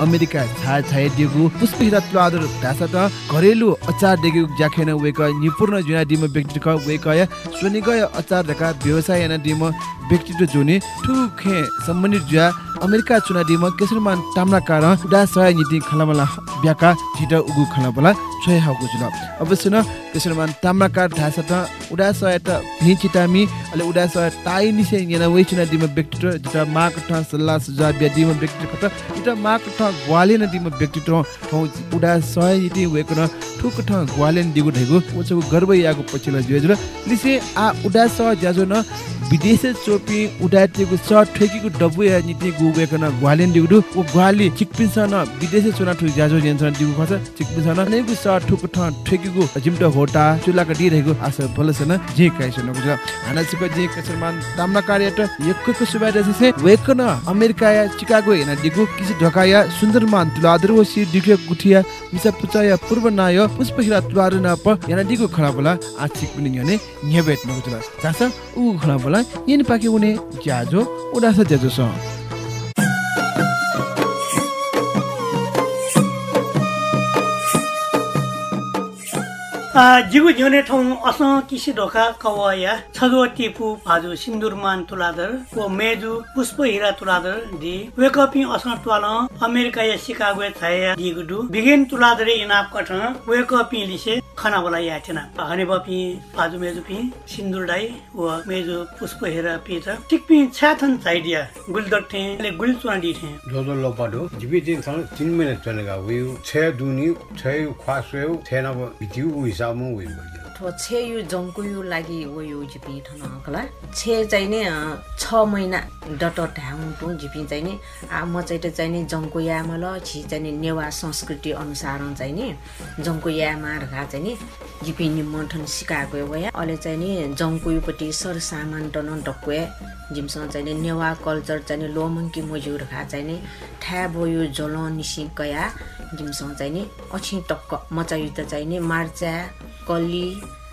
अमेरिका छा छाय दिगु पुष्प हिरा तुलाधर ढासा त घरेलु अचार दिगु ज्याखेन वेक निपुर्ण जुना दिम व्यक्तित्व वेक या स्वनिगय अचार दका व्यवसाय न दिम व्यक्तित्व जोने ठुखे सम्बन्धित ज्या अमेरिका चुना दिम केसरमान ताम्रा कार उडा सय नीति खलामला ब्याका छिट उगु खलामला छोय हाउको जुल अवश्य न त्यसरमा ताम्राकार ढासा त उडा त भिचिटामी अले उडा सय ताई निसे yana वेचना दिम व्यक्तित्व जिता माक ठ सल्लाह सुझाव बिया दिम व्यक्तित्व खत जिता माक ठ ग्वाले न दिम व्यक्तित्व ठौ उडा सय यति वेकन ठुक ठ ग्वाले न दिगु ढेगु ओचको गर्व याको पछिला जुजुल लिसे आ उडा स ज्याजो न विदेश चोपी उडाटिएको स ठेकीको डब्बु या नीति गुगेकन ग्वालेन दिगु ओ ग्वाली चिकपिसन विदेश चुना ठु ज्याजो यन्त्र दिगु खस चिकपिसन नेगु स ठुक ठ ठेकीको जिमट होटा चुलाका दिरहेको आशा फलसन जे काइसन गुज हाना छिप जे कसमान ताम्ना कार्य त एकको सुबाइ रसे वेकन अमेरिका या चिकागो हेना दिगु किसी ढकाया सुन्दरमान तुलादर वसी दिखे गुठिया मिसा पुचाया पूर्व नाय पुष्पहिरा तुलार प याना दिगु खडा बोला आछिक पनि यने न्यबेट नगुजला जासा उ खडा बोला यनि पाके ज्याजो उडासा ज्याजो स ठाउँ अस किसी ढोका कवया छदो टिपु भाजु सिन्दुरमान तुलादर ओ मेजु पुष्प हिरा तुलादर दि वेकपि अस ट्वाल अमेरिका या शिकागो छाया दिगुडु। बिगेन तुलादरे इनाप कठ वेकपि लिसे खना बोला या थिना हने बपि भाजु मेजु पि सिन्दुर दाई व मेजु पुष्प हिरा पि त टिक पि छाथन छाइदिया गुलदट्ठे ले गुल चुना दिथे जोजो लोपाडो जिबिदिन सँग तिन मिनट चलेगा। उयो छ दुनी छ ख्वास्यो छ नब भिडियो हिसाबमा उयो गरियो थो छे यु जङ्कु यु लागि वो यु जिपि ठन कला छे चाहिँ नि छ महिना डट ढाउ टु जिपि चाहिँ नि म चाहिँ त चाहिँ नि जङ्कु यामा ल छि चाहिँ नि नेवा संस्कृति अनुसार चाहिँ नि जङ्कु यामा रखा चाहिँ नि जिपि निम्म ठन सिकाएको वया। अहिले चाहिँ नि जङ्कुयुपट्टि सर सामान टन डक्वे जिमसँग चाहिँ नि नेवा कल्चर चाहिँ नि लोमङ्की मोजु रखा चाहिँ नि ठ्या बोयो जोल निसी कया जिमसँग चाहिँ नि अछि टक्क मचायु त चाहिँ नि मार्चा कल्ली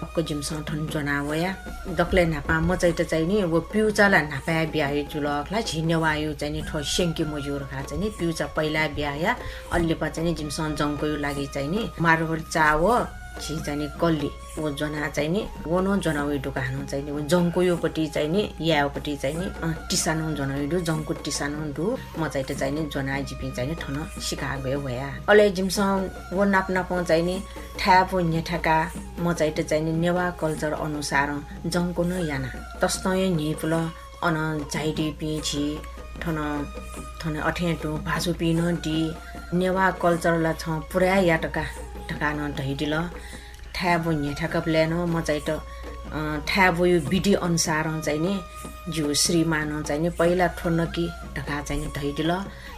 अक्क जिमसँग ठन जनावया दक्ले नापा म चाहिँ त चाहिँ नि वो पिउचाला नापा बिहायो चुलकला झिनेवायो चाहिँ नि ठो सेङ्की मोजु रखा चाहिँ नि पिउचा पहिला बिहाया अल्लेपा चाहिँ नि जिमसँग जङ्कयो लागि चाहिँ नि मार्बल चाव छि चाहिँ कल्ली वो जना चाहिँ नि वनो जनाउ डुकानु चाहिँ नि जङ्कुयोपट्टि चाहिँ नि यापट्टि चाहिँ नि अँ, टिसानो जनाउ जङ्कु टिसानो डु म चाहिँ चाहिँ नि जना जिपि चाहिँ नि ठन सिका गयो भया। अले जिमसँग वो नाप नाप चाहिँ नि ठ्याप नेठाका म चाहिँ चाहिँ नि नेवा कल्चर अनुसार जङ्को न याना। तस्तै निपुल अन झाइडी पिछि ठन ठन अठेटु भाजु पिन डी नेवा कल्चरला छ पुरा या टका टका न ढैडिल ठ्याबो ठ्याका प्ल्यान म चाहिँ त ठ्याबो यो विधि अनुसार चाहिँ नि जिउ श्रीमान चाहिँ नि पहिला ठोर्न कि ढका चाहिँ नि ढैडिल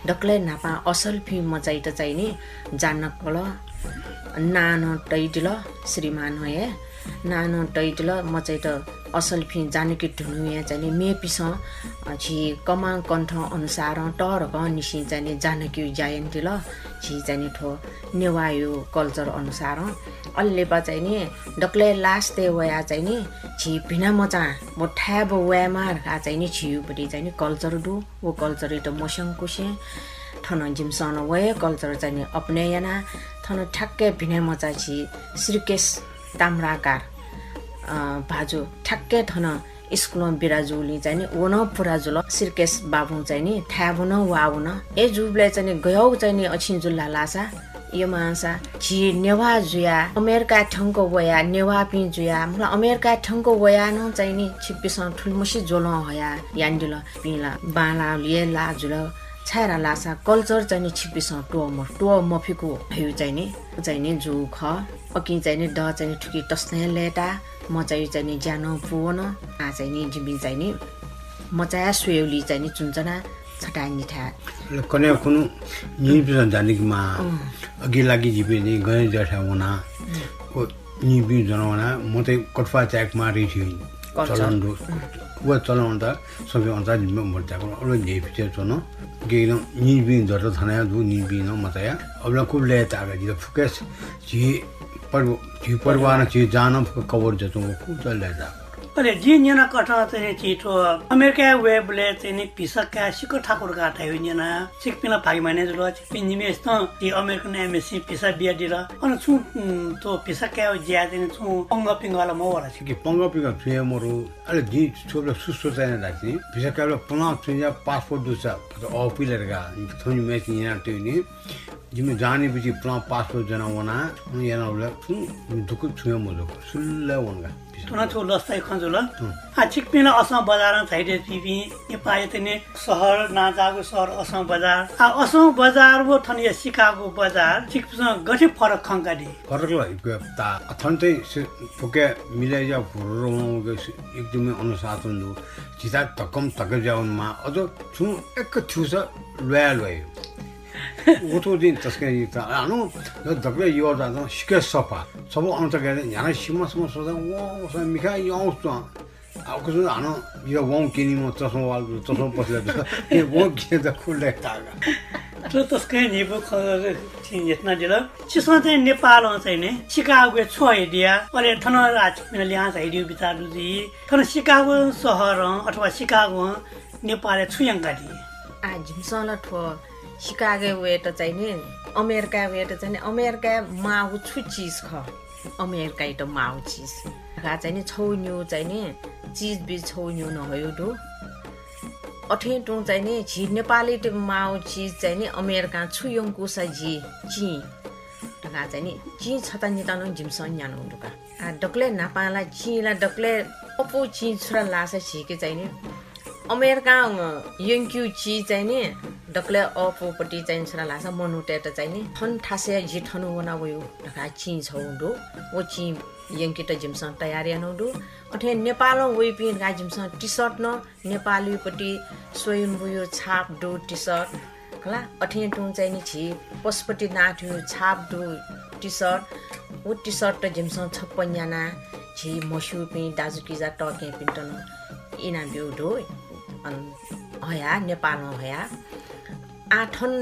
डक्लै नापा असल फि म चाहिँ त चाहिँ नि जान्न कल नानो टैडिल श्रीमान हे टैडिल म चाहिँ त असल फि जानकी ढुनुया चाहिँ नि मे पिस छि कमा कण्ठ अनुसार टर क निसी चाहिँ जानकी जायन्तिल छि चाहिँ ठो नेवायो कल्चर अनुसार। अल्लेपा चाहिँ नि डक्ले लास्ट ते वया चाहिँ नि छि भिना मचा म ठ्याब वयामा रखा चाहिँ नि छियुपट्टि चाहिँ नि कल्चर डु वो कल्चर त मसँग कुसे। ठन जिमसन वय कल्चर चाहिँ नि थन ठ्याक्कै भिना मचा छि श्रीकेश ताम्राकार भाजु ठ्याक्कै ठन स्कुलमा बिराजुली चाहिँ नि ओन पुराजुल सिर्केस बाबु चाहिँ नि ठ्याबुन वाउन ए जुबले चाहिँ गयौ चाहिँ नि अछिन जुल्ला लासा यो मासा छि नेवा जुया अमेरिका ठङ्को वया नेवा पि जुया मलाई अमेरिका ठङ्को वया न चाहिँ नि छिप्पिसँग ठुलमुसी जोल हया यान्डिल पिला बाला लिए लाजुल छाएर लासा कल्चर चाहिँ नि छिप्पिसँग टो म टो मफिको भ्यू चाहिँ नि चाहिँ नि जु ख अकि चाहिँ नि ड चाहिँ नि ठुकी टस्ने लेटा म चाहिँ चाहिँ नि ज्यानो पुवन आ चाहिँ नि जिम्बी चाहिँ नि म चाहिँ सुयौली चाहिँ नि चुन्चना छटा निठा। कन्या कुनु निपिसन जानिकमा अघि लागि जिपे नि गए जठा हुना ओ निपि जनाउना म चाहिँ कटफा च्याकमा wā tsalā wā tā sōpi wā tā jīmbā mōr tā kōrā wā nye pī tē tō nō gē nō nī bī nō tā tā nā yā dō nī bī nō mā tā yā wā lā kūp lē tā kā jī tā phukas jī parwa jī parwa nā jī jā nā phukas kawar jā tō wā kū tā lē tā चाहिँ नि पिसका सिको ठाकुर काटा हो न्याना सिकपिला भागी माने जुल पिन्जिमे यस्तो ती American MSc पिसा बिया दिएर अनि छु तो पिसा क्या ज्या चाहिँ छु अङ्ग पिङ्गला म वाला कि पङ्ग पिङ्ग छुए मरु। अरे जी छोरा सुस्तो चाहिने लाग्छ kalau pernah punya paspor dosa atau opi lerga थोड़ी मैच यहाँ टेनी जिम्मे जानेपछि पुरा पासपोर्ट जना वना यहाँ उसलाई छु दुःख छुयो म दुःख सुल्ला वनगा तुना छु लस्ताइ खन्जुल। आ चिकपिना असम बजार थाइटे पिपि नेपाल सहर नाजाको सहर असम बजार। आ असम बजार वो थन या सिकागो बजार चिकपिना गठे फरक खङ्काडी फरक ता अथन चाहिँ फुके मिलाइ जा फुरो एकदमै अनुशासन दु। जिता तकम तक जाउनमा अझ छु एक थियो छ ल्या ल्या उठो दिन त्यसकै त हानु दक्ले यो जाँदा सिके सफा सब अन्त गएर यहाँ सिमसम सोच्दा वा मिखा यो आउँछ त अब कसो हानु यो वाउ किनि म चस्मा वाल चस्मा पस्दा यो वाउ किने त खुल्दै तागा त्यो तस्कै निबु छिन यत्न दिल चिसमा चाहिँ नेपाल चाहिँ नि सिकागो थन बिचारु जी थन सिकागो सहर अथवा सिकागो नेपाल छुयङ्काडी आ झिमसँग ठो सिकागे वे त चाहिँ नि अमेरिका वे त चाहिँ नि अमेरिका माउ छु चिज ख। अमेरिका त माउ चिज। घा चाहिँ नि छौ न्यु चाहिँ नि चिज बिज छौ न्यु नहोयो डो। अठे चाहिँ नि झि नेपाली माउ चिज चाहिँ नि अमेरिका छु यङकु स झि ची। ढका चाहिँ नि ची छता नितानो झिमसँग न्यानो ढुका डक्ले नापाला चीला डक्ले अपो ची छुरा लासा छिके अमेरिका यङ्क्यु ची चाहिँ नि डक्ले अपोपट्टि चाहिँ लाग्छ मनुटे त चाहिँ नि। ठन ठासे झि ठनु वना उयो ढका ची छौ डो ओ ची यङ्की त जिमसँग तयारी नौडु अठे नेपाल उयो पिन गा जिमसँग टी सर्ट न नेपालीपट्टि उयो छाप डो टी सर्ट कला अठे टु चाहिँ नि छि पशुपट्टि नाठ्यो छाप डो टी सर्ट ऊ टी सर्ट त जिमसँग छप्पन्जना छि मसु पि दाजु किजा टके पिन्टन बिउ डो हया नेपालमा हया। आठन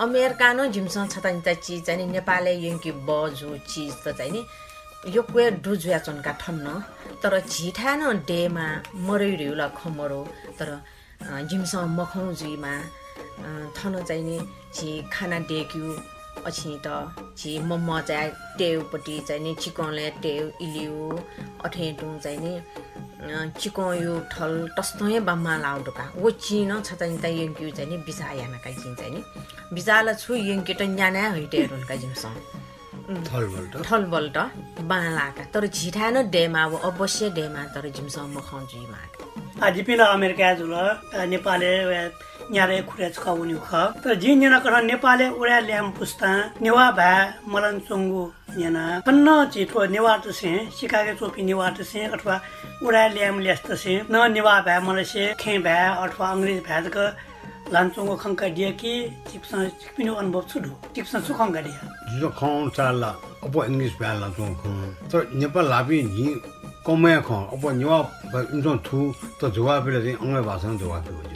अमेरिकानो झिमसँग छ त चिज चाहिँ नेपाली यङ्की बजु चिज त चाहिँ नि यो क्वे डुजुया चन्का ठन्न तर झिठा न डेमा मरैरिउला खमरो तर झिमसँग मखौँ जुइमा थन चाहिँ नि झि खाना डेक्यु अछि त झि मम चाहिँ टेउपट्टि चाहिँ नि चिकनले टेउ इलियो अठेटु चाहिँ नि चिको यो ठल टस्तै बाम्मा लाउडुका वो चिन छ चाहिँ त यङ्क्यु चाहिँ नि बिसा यानाका चिन चाहिँ नि बिसाला छु यङ्क्यु त न्याना हैटेरुनका जिमसँग थलबल्ट? थलबल्ट बालाका तर झिठा न डेमा अब अवश्य डेमा तर जिमसँग म खाउँछु माका आजिपिला अमेरिका जुल नेपाले न्यारे खुरे छकाउनु ख तर जि न्याना कठ नेपाले उडा ल्याम पुस्ता नेवा भा मलन चोङ्गु न्याना कन्न चिठो नेवा तसे सिकागे चोपी नेवा तसे अथवा उडा ल्याम ल्यास्त से न नेवा भा मलसे खे भा अथवा अङ्ग्रेज भ्याजक लान्छोङ्गो खङ्का दिए कि चिप्सँग चिपिनु अनुभव छुडु चिप्सँग सुखङ्का दिए जो खाउँ चाला अब इङ्ग्लिस ब्याला तो खाउँ तर नेपाल लापी नि कमाया खाउँ अब नेवा इन्सो थु त जुवा बेला अङ्ग्रेज भाषामा जुवा थियो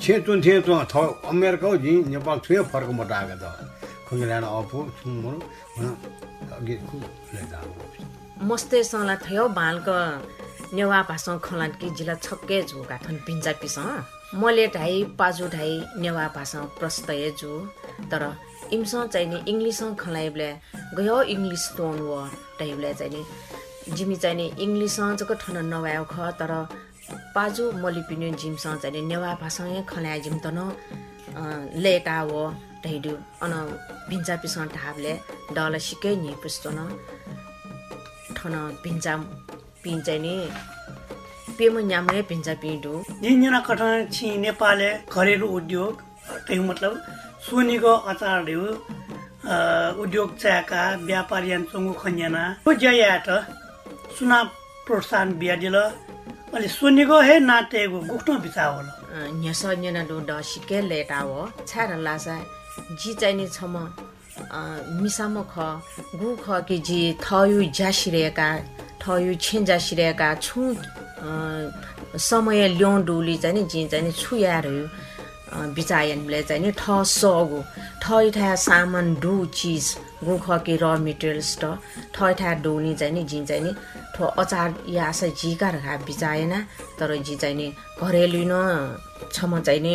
छे चुन थ अमेरिका जि नेपाल छुए फर्क मटा आएको त खुङ्गे अपो छुम अघि आएको मस्तेसँग थियो भालको नेवा भाषा खलान कि जिल्ला छक्के झुका थन पिन्चा पिसँग मले ढाइ पाजु ढाइ नेवा भाषा प्रस्तय जु तर इमसँग चाहिँ नि इङ्ग्लिससँग खलाइबले गयो इङ्ग्लिस टोन व टाइबले चाहिँ नि जिमी चाहिँ नि इङ्ग्लिससँग चाहिँ ठन नभएको ख तर पाजु मली पिन्यो जिमसँग चाहिँ नि नेवा भाषामै खलाए जिम त न लेका वो ढाइडु अन भिन्चा पिसँग ढाबले डल सिकै नि पुस्तो न ठन भिन्चा पिन्छ नि पेमो न्याम्रे भिन्चा पिँडु जिन्जना कठन छि नेपाले घरेलु उद्योग त्यही मतलब सोनीको अचारहरू उद्योग चाका व्यापारी खन्याना ज्यायाट सुना प्रोत्साहन अहिले सोनीको हे नाटेको गुक्टो बिचा होला न्यस न्यना डु ड सिके लेटा हो छार लासा जी चाहिने छ मिसाम ख ख कि जी थयु ज्यासिरहेका थयु छेन ज्यासिरहेका छु समय ल्याउ डुली चाहिँ जी चाहिँ नि छुयाहरू बिचायनले चाहिँ नि ठ सगु ठै ठा सामान डु चिज गुख कि र मेटेरियल्स त ठै ठा डोनी चाहिँ नि जी चाहिँ नि ठो अचार या चाहिँ झिका रखा बिचाएन तर जी चाहिँ नि घरेलु न छम चाहिँ नि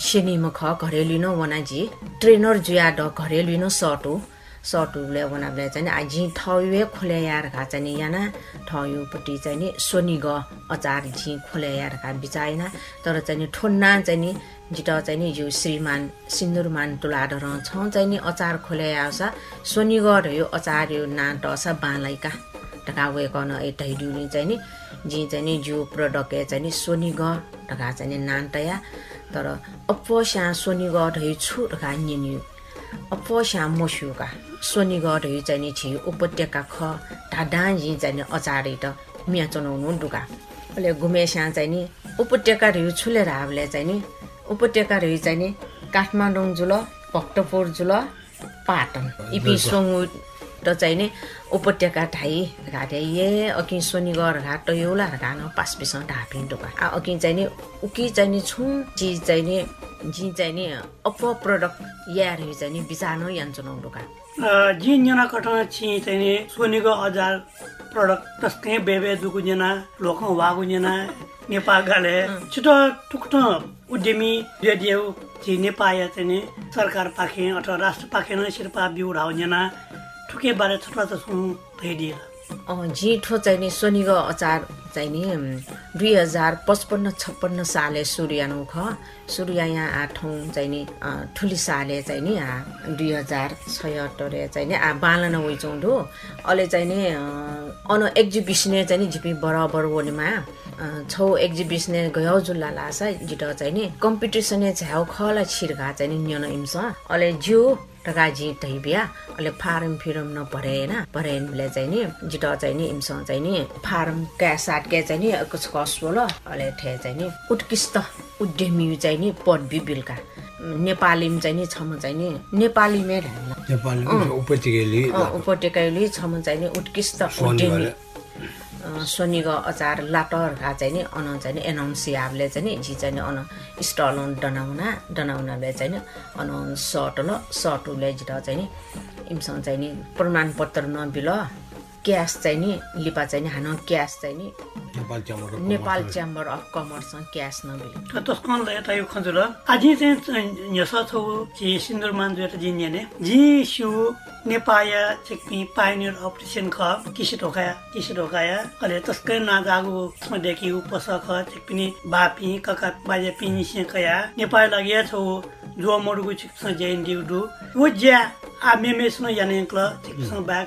सेनीमा ख घरेलु न वना जी ट्रेनर जुया ड घरेलु न सटो सटुले वनाले चाहिँ नि आ झी ठौवे खोले यार खा चाहिँ याना ठौपट्टि चाहिँ नि सोनी ग अचार झी खोले यार खा बिचाएन तर चाहिँ ठोन्ना चाहिँ नि जिट चाहिँ नि यो श्रीमान सिन्दुरमान तुलाड छौँ चाहिँ नि अचार खोले आउँछ। सोनी ग रह्यो अचार यो ना टस बाँलाइका। टका वे कन ए टैडुनी चाहिँ नि जी चाहिँ नि जो प्रडक्ट चाहिँ नि सोनी ग टका चाहिँ नि नान टया तर अप्प स्या सोनी ग ढै छु टका निन्यु। अप्प स्या मस्युका। सोनी ग ढै चाहिँ नि छि उपत्यका ख। ढाडा जी चाहिँ नि अचारै त मिया चनाउनु डुका अहिले घुमे स्या चाहिँ नि उपत्यका रह्यो छुलेर हामीले चाहिँ नि उपत्यका रह्यो चाहिँ नि काठमाडौँ जुल भक्तपुर जुल पाटन इपी सोङु र चाहिँ नि उपत्यका ढाइ घाटे। ये अकि सोनिगर घाट एउटा घान पास पिस ढापि डुका आ अकि चाहिँ नि उकि चाहिँ नि छु चिज चाहिँ नि जी चाहिँ नि अप प्रडक्ट यार चाहिँ नि बिचानो यान्चुनाउ डुका जी जना कट छि चाहिँ नि सोनीको अजार प्रडक्ट तस्कै बेबे दुगु जना लोक वागु जना नेपाल गाले छिटो टुक्ट उद्यमी रेडियो छि नेपाल चाहिँ नि सरकार पाखे अथवा राष्ट्र पाखे न शिर्पा बिउ ठुके बारे छोटा त सुन भइदिएर जिठो चाहिँ नि सोनिगो अचार चाहिँ नि दुई हजार पचपन्न छप्पन्न साले सुर्यानु ख सुर्या यहाँ आठौँ चाहिँ नि अ, ठुली साले चाहिँ नि दुई हजार छयत्तरे चाहिँ नि बालन उइचौँडो अहिले चाहिँ नि अन एक्जिबिसने चाहिँ नि झिपी बराबर वनेमा छौ एक्जिबिसने गयो जुल्ला लासा जिट चाहिँ नि कम्पिटिसने छ्याउ खला छिर्खा चाहिँ नि न्यन इम्स अहिले जिउ टका जी तै बिहा अहिले फारम फिरम न भरेन भरेनले चाहिँ नि जिट चाहिँ नि इम्स चाहिँ नि फारम क्या साटके चाहिँ नि कुछ कस्तो ल अहिले ठे चाहिँ नि उत्कृष्ट। उद्यमी चाहिँ नि पदवी बिलका नेपालीमा चाहिँ नि छम चाहिँ नि नेपालीमै अँ। उपत्यकाले छम चाहिँ नि उत्कृष्ट। उद्यमी सोनिग अचार लाटरका चाहिँ नि अन चाहिँ नि एनाउन्सियाबले चाहिँ नि जी चाहिँ अन स्टल डनाउना डनाउनाले चाहिँ नि अन सटल सटुले जिट चाहिँ नि इमसँग चाहिँ नि प्रमाणपत्र नबिल क्यास चाहिँ नि लिपा चाहिँ नि हान क्यास चाहिँ नि। नेपाल च्याम्बर अफ कमर्ससँग क्यास नबिल तस्कन यता यो खजुर आजि चाहिँ यस छौ जी सिन्दुर मान्जु यता जिन्याने जी सु नेपाय चेक्पी पाइनियर अपरेसन ख किसी ढोकाया किसी ढोकाया अहिले तस्कै नाजागु देखि उपस ख चेक्पिनी बापी कका बाजे पिनी से कया नेपाल लागि छौ जो मरुगु चिक्स जैन दिउडु। वो ज्या आ मेमेस्न यानेक्ल चिक्स बाग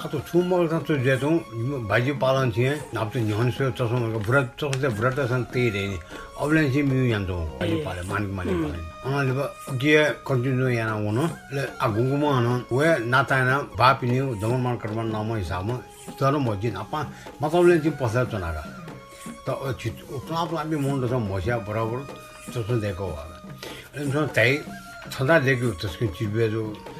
पनि kita tasma देखियो जे खुसिया दु आ छिक पिसा वे ज निरंतर यंत्र दि दुकी अथवा छिक पिसा उजा टोटा मेउ यंदिया ज्या निरंतर यंदु सा गुल्ट के छिक पिसा न्याका यंका दियो सत्वा तैरिला निरन्तर माग जेतौँ डु आ त छु मग त तो जेतौँ भाइजी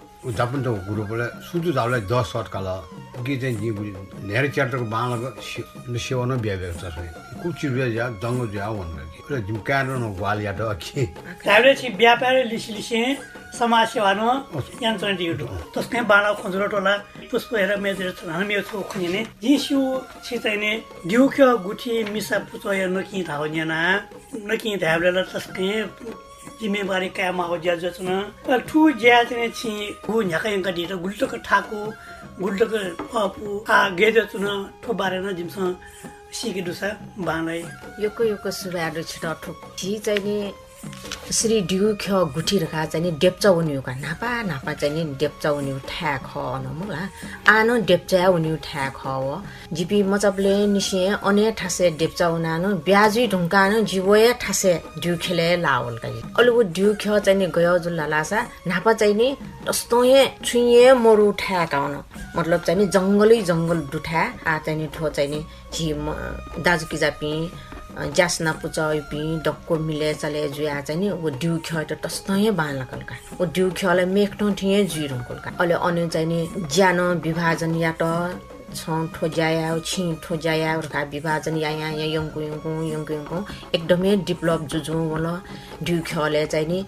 के सिलसिला दस क चस्मा ज्यान सिरियाका आई क्याम्पका ऊ यहाँ हुनका अहिले जापान त ग्रुपले सुतु धाउलाई दस सटकाल कि चाहिँ जी धेरै च्याटरको बाँलाको सेवन बिहा भएको छ कुची बिहा जा जङ्गल जा भन्नु कि ग्वालिया त के लिसी समाज सेवा तस्कै बाला खजुर टोला पुष्प हेर मेजेर गुठी मिसा पुचोय नकि न्याना नकि तस्कै जिम्मेवारी कामा हो ज्या जचन ठु ज्या चाहिँ छि गु न्याका यंका दिएर गुल्टको ठाको गुल्टको अपु आ गेजो चुन ठो बारेन जिमस सिके दुसा बालाई योको योको सुबाहरू छिटो ठुक छि चाहिँ नि श्री ड्यु ख गुठी रखा चाहिँ डेप्चा उनिउका नापा नापा चाहिँ डेप्चा उनिउ ठ्या ख नमुला आनो डेप्चा उनिउ ठ्या ख हो। जिपी मचपले निसिए अने ठासे डेप्चा उनानो ब्याजी ढुङ्कानो जिवोए ठासे ड्यु खेले लावल का अलि ड्यु ख चाहिँ गयो जुल्ला लासा नापा चाहिँ टस्तोए छुइए मरु ठ्या काउन। मतलब चाहिँ जङ्गलै जङ्गल डुठ्या आ चाहिँ ठो चाहिँ झि दाजु किजापी जासना पुचपी डक्को मिले चले जुया चाहिँ नि ऊ ड्यु ख्य त टस्तै बाँला कल्का ऊ ड्यु ख्यलाई मेक्टो ठिए जुइरौँ कल्का अहिले अन्य चाहिँ नि ज्यानो विभाजन या त छौँ ठोज्याया छि ठोज्याया का विभाजन या यहाँ यहाँ यङ्कु यङ्कु यङ्कु यङ्कु एकदमै डेभलप जुझौँ होला ड्यु ख्यले चाहिँ नि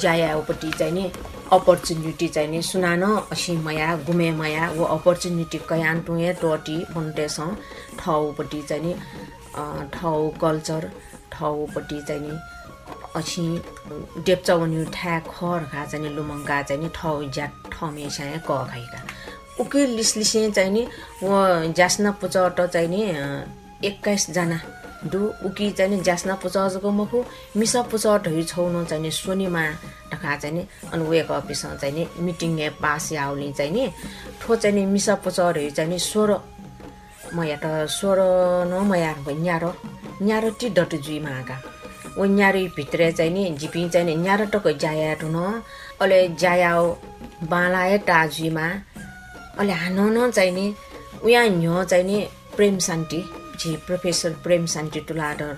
जायापट्टि चाहिँ नि अपर्च्युनिटी चाहिँ नि सुनानो असिमया गुमेमया वो अपर्च्युनिटी कयान टुए टोटी फोन्टेसँग ठाउँपट्टि चाहिँ नि ठाउँ कल्चर ठाउँपट्टि चाहिँ नि अछि डेप्चाउनी ठ्या खरखा चाहिँ नि लुमङ्गा चाहिँ नि ठाउँ ज्या ठमेसा क खाइका। उकै लिस लिसे चाहिँ नि व जास्ना पुचट चाहिँ नि एक्काइसजना डु उकी चाहिँ नि जास्ना पुचजको मखु मिसा पुचटहरू छौनु चाहिँ नि सोनीमा ढका चाहिँ नि अनि वेक अफिसमा चाहिँ नि मिटिङ पास आउली चाहिँ नि ठो चाहिँ नि मिसा पुचटहरू चाहिँ नि सोह्र मया त सोह्र न मया न्यारो न्यारो टी डट जुई मागा ओ न्यारो भित्र चाहिँ नि झिपी चाहिँ नि न्यारो टक जाया ठुन अहिले जायाओ बालाए टाजुमा अहिले हानो न चाहिँ नि उहाँ न्यो चाहिँ नि प्रेम शान्ति झि प्रोफेसर प्रेम शान्ति टुलाडर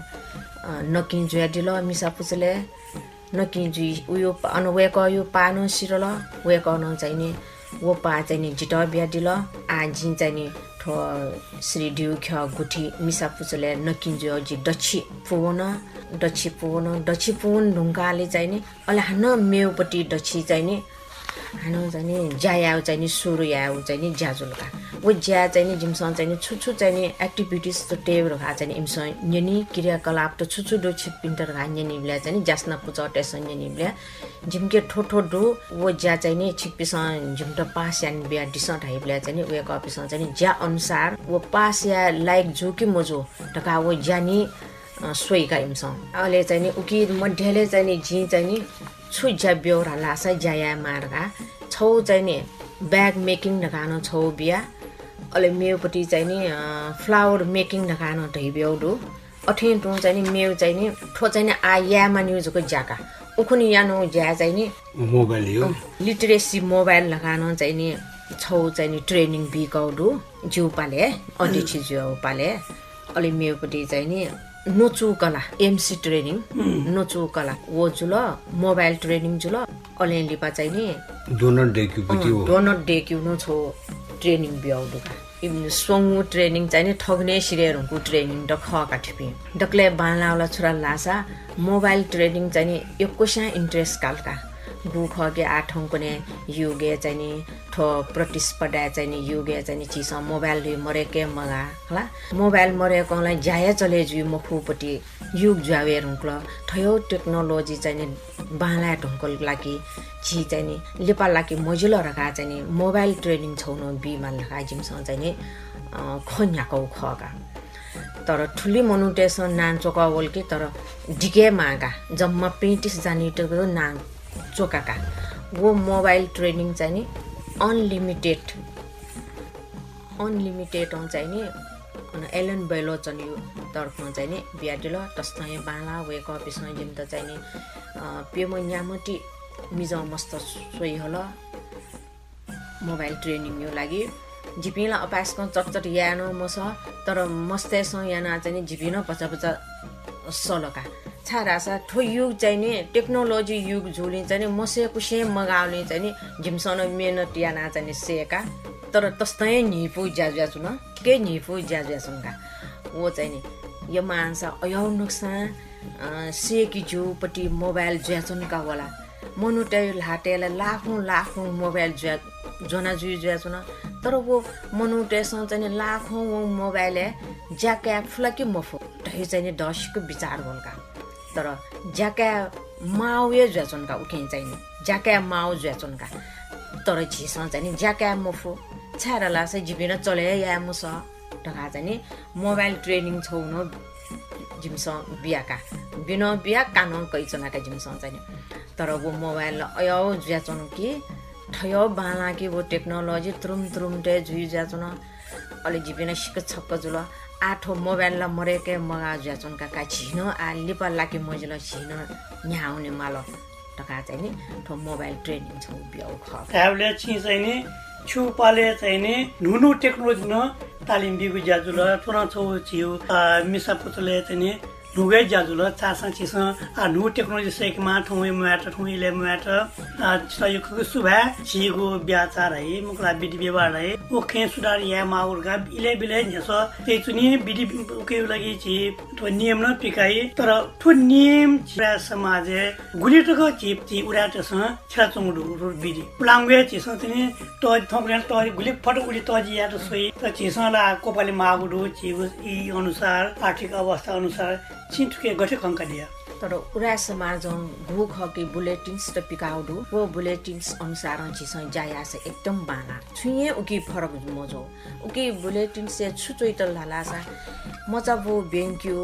नकिन जुया डिल मिसा पुचले नकिन जुई उयो अनु वेक यो पानो सिरल वेक न चाहिँ नि वो पा चाहिँ नि जिट बिहा डिल श्री ड्यु ख गुठी मिसा पुचले नकिन्जो जी डच्छी पुवन डच्छी पुवन डच्छी पुवन ढुङ्गाले चाहिँ नि अहिले हान मेउपट्टि चाहिँ नि हानो चाहिँ नि ज्यायाउ चाहिँ नि सुरु याउ चाहिँ नि ज्याजुलका। वो ज्या चाहिँ नि जिमसँग चाहिँ नि छुछु चाहिँ नि एक्टिभिटिज त टेब्रो खा चाहिँ नि इमसँग न्यनी क्रियाकलाप त छुछु डो छिप पिन्टर खा न्यनिब्ल्या चाहिँ नि जास्ना पुच टेसन न्यनिब्ल्या झिम्के ठोठो डु वो ज्या चाहिँ नि छिप्पीसँग झिम्टो पास यान बिहा डिसट हाइब्ल्या चाहिँ नि उयो कपीसँग चाहिँ नि ज्या अनुसार वो पास या लाइक जो कि मोजो ढका वो ज्यानी सोइका इमसँग अहिले चाहिँ नि उकी मध्येले चाहिँ नि झि चाहिँ नि छु ज्या बेहोरा लासा ज्याया मार्गा छौ चाहिँ नि ब्याग मेकिङ ढकानो छौ बिहा अहिले मेउपट्टि चाहिँ नि फ्लावर मेकिङ ढकानो ढै बेउडु अठे टु चाहिँ नि मेउ चाहिँ नि ठो चाहिँ नि आ यामा न्युजको ज्याका उखुनी यानो ज्या चाहिँ नि मोबाइल हो लिटरेसी मोबाइल लगानो चाहिँ नि छौ चाहिँ नि ट्रेनिङ बिकाउडु जिउ पाले अध्यक्ष जिउ पाले अलि मेउपट्टि चाहिँ नि नोचु कला एमसी ट्रेनिङ नोचु कला वो जुल मोबाइल ट्रेनिङ जुल अलिअलिपा चाहिँ नि डोनट डे क्युनु छो ट्रेनिङ बिहाउडुका सोङ्गु ट्रेनिङ चाहिँ नि ठग्ने सिरियरहरूको ट्रेनिङ ड खका ठिपी डक्ले बालाउला छोरा लासा मोबाइल ट्रेनिङ चाहिँ नि एककोसा इन्ट्रेस्ट कालका। गु खगे आठौँ कुने युगे चाहिँ नि प्रतिस्पर्धा चाहिँ नि युगे चाहिँ नि चिस मोबाइल दुई मरेके मगा होला? मोबाइल मरेकोलाई ज्याया चले जु मखुपट्टि युग जुवावेर हुँक्ल ठयो टेक्नोलोजी चाहिँ नि बाला ढुङ्कल लागि छि चाहिँ नि लेपाल लागि मजिलो रखा चाहिँ नि मोबाइल ट्रेनिङ छौन बिमा लगा जिमसँग चाहिँ नि खोन्याको खगा। तर ठुली मनुटेसन नान चोकावल कि तर डिगे मागा जम्मा पैँतिस जानिटको नान चोकाका। वो मोबाइल ट्रेनिङ चाहिँ नि अनलिमिटेड अनलिमिटेड चाहिँ नि एलन बेलो चाहिँ यो चाहिँ नि बिहाटिल तस्तै बाला वे कपिसँग जिम त चाहिँ नि पेमो न्यामटी मिजाउ मस्त सोही होला मोबाइल ट्रेनिङ यो लागि झिपिला अपासको चटचट यानो मस तर मस्तेसँग याना चाहिँ झिपिन पचा पचा सलका छारासा ठो युग चाहिँ नि टेक्नोलोजी युग झुली चाहिँ नि मसे कुसे मगाउने चाहिँ नि झिमसन मेहनत याना चाहिँ नि सेका। तर तस्तै निपु ज्याजुया छुन के निपु ज्याजुया छुनका वो चाहिँ नि यो मान्छे अयौ नुक्सा सेकी जुपट्टि मोबाइल ज्याचुनका होला। मनुटे लाटेलाई लाखौँ लाखौँ मोबाइल ज्या जोना जुई ज्या छुन तर वो मनुटेसँग चाहिँ नि लाखौँ मोबाइल ज्याक्या फुलकी मफो ढै चाहिँ नि दसको विचार गोलका तर ज्याक्या माउ ये ज्याचुनका उखेन चाहिँ नि ज्याक्या माउ ज्याचुनका। तर झिसँग चाहिँ नि ज्याक्या मफो छ्याएर लासै झिपिन चले या मुस ढका चाहिँ नि मोबाइल ट्रेनिङ छौ न झिमस बिहाका बिना बिहा कानुन कैचनाका जिमसँग चाहिँ तर वो मोबाइल अयो ज्याचन कि ठयो बाला कि वो टेक्नोलॉजी तुरुम तुरुम डे जुई ज्याचन। अलि जिपिन सिक छक्क जुल। आठो मोबाइल मरेके मगा ज्याचन का छिनो आ लिपा लाकी मजिल छिनो यहाँ आउने माल टका चाहिँ नि ठो मोबाइल ट्रेनिङ छ बिउ ख। हामीले चाहिँ नि छुपाले चाहिँ नि नुनु टेक्नोलोजी न तालिम बिगु ज्याजुल तुना छौ छिउ मिसा पुतले चाहिँ नि नुगै ज्याजुल चासा चिस आ नु टेक्नोलोजी सेकमा ठौँ म्याट ठौँ इले म्याट सहयोग सुभा छिगो ब्याचार है मुकला बिडी व्यवहार है ओखे सुधार या माउरगा इले बिले झस ते चुनि बिडी के लागि छि तो नियम न पिकाई तर ठो नियम छिरा समाज गुली टक चिप छि उडा छिरा चंगडु रु बिडी पुलांगे चिस तिनि तो थोकले तो गुली फट उली तो या त सोई त चिस ला कोपाले मागुडु छि ई अनुसार आर्थिक अवस्था अनुसार छिटुके गठे कंका दिया तर उरा समाज घु खके बुलेटिन्स र पिकाउडु वो बुलेटिन्स अनुसार छिस जाया से एकदम बाना। छुए उकी फरक मजो। उकी बुलेटिन से छुचोइ त लालासा। मचा वो बेङ्क्यो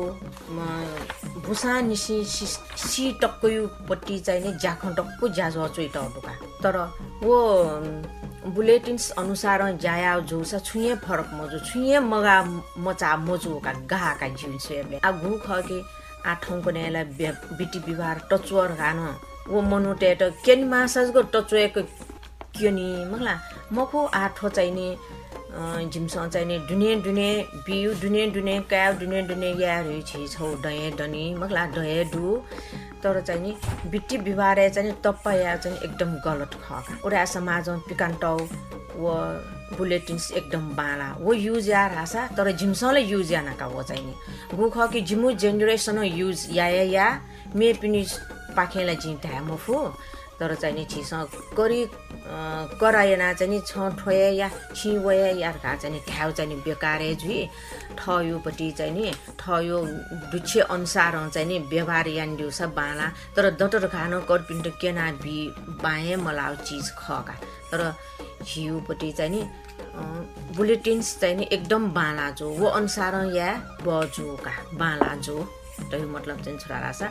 भुसा निसी सी टक्कयु पट्टि चाहिँ नि जाख टक्कु ज्याजो डुका तर वो बुलेटिन्स अनुसार जाया जोसा छुए फरक मजो। छुए मगा मचा मजो का गा का जिउ से आ घु खके आठौँको न्यायलाई बिटी बिहार टचुवर गान वो मनुटे त केनी मासाजको टचुएको के नि मलाई मखो आठो चाहिने झिमसँग चाहिने डुने डुने बिउ डुने डुने क्या डुने डुने याहरू छि छौ डहे डनी मखला डहे डु तर चाहिँ नि बिटी बिहार चाहिँ तप्पाया चाहिँ एकदम गलत खका। उडा समाज पिकान्टौ व बुलेटिन्स एकदम बाला। वो युज या रासा तर झिमसँगले युज या नाका वो चाहिँ नि? गुख कि झिमु जेनेरेसन युज या या या मे पनि पाखेलाई ढ्या मफु तर चाहिँ नि छिसँग करि कराएना चाहिँ छ ठोए या छि वया यारका चाहिँ नि ढ्याउ चाहिँ बेकारे जुइ ठयोपट्टि चाहिँ नि ठयो दुच्छे अनुसार चाहिँ नि व्यवहार यान दिउँछ बाला। तर दटर खानु करपिन्ट केना बि बाएँ मलाउ चिज खका तर झिउपट्टि चाहिँ नि बुलेटिन्स चाहिँ नि एकदम बाला जो वो अनुसार या बजोका बाला जो। मतलब चाहिँ छोरा रासा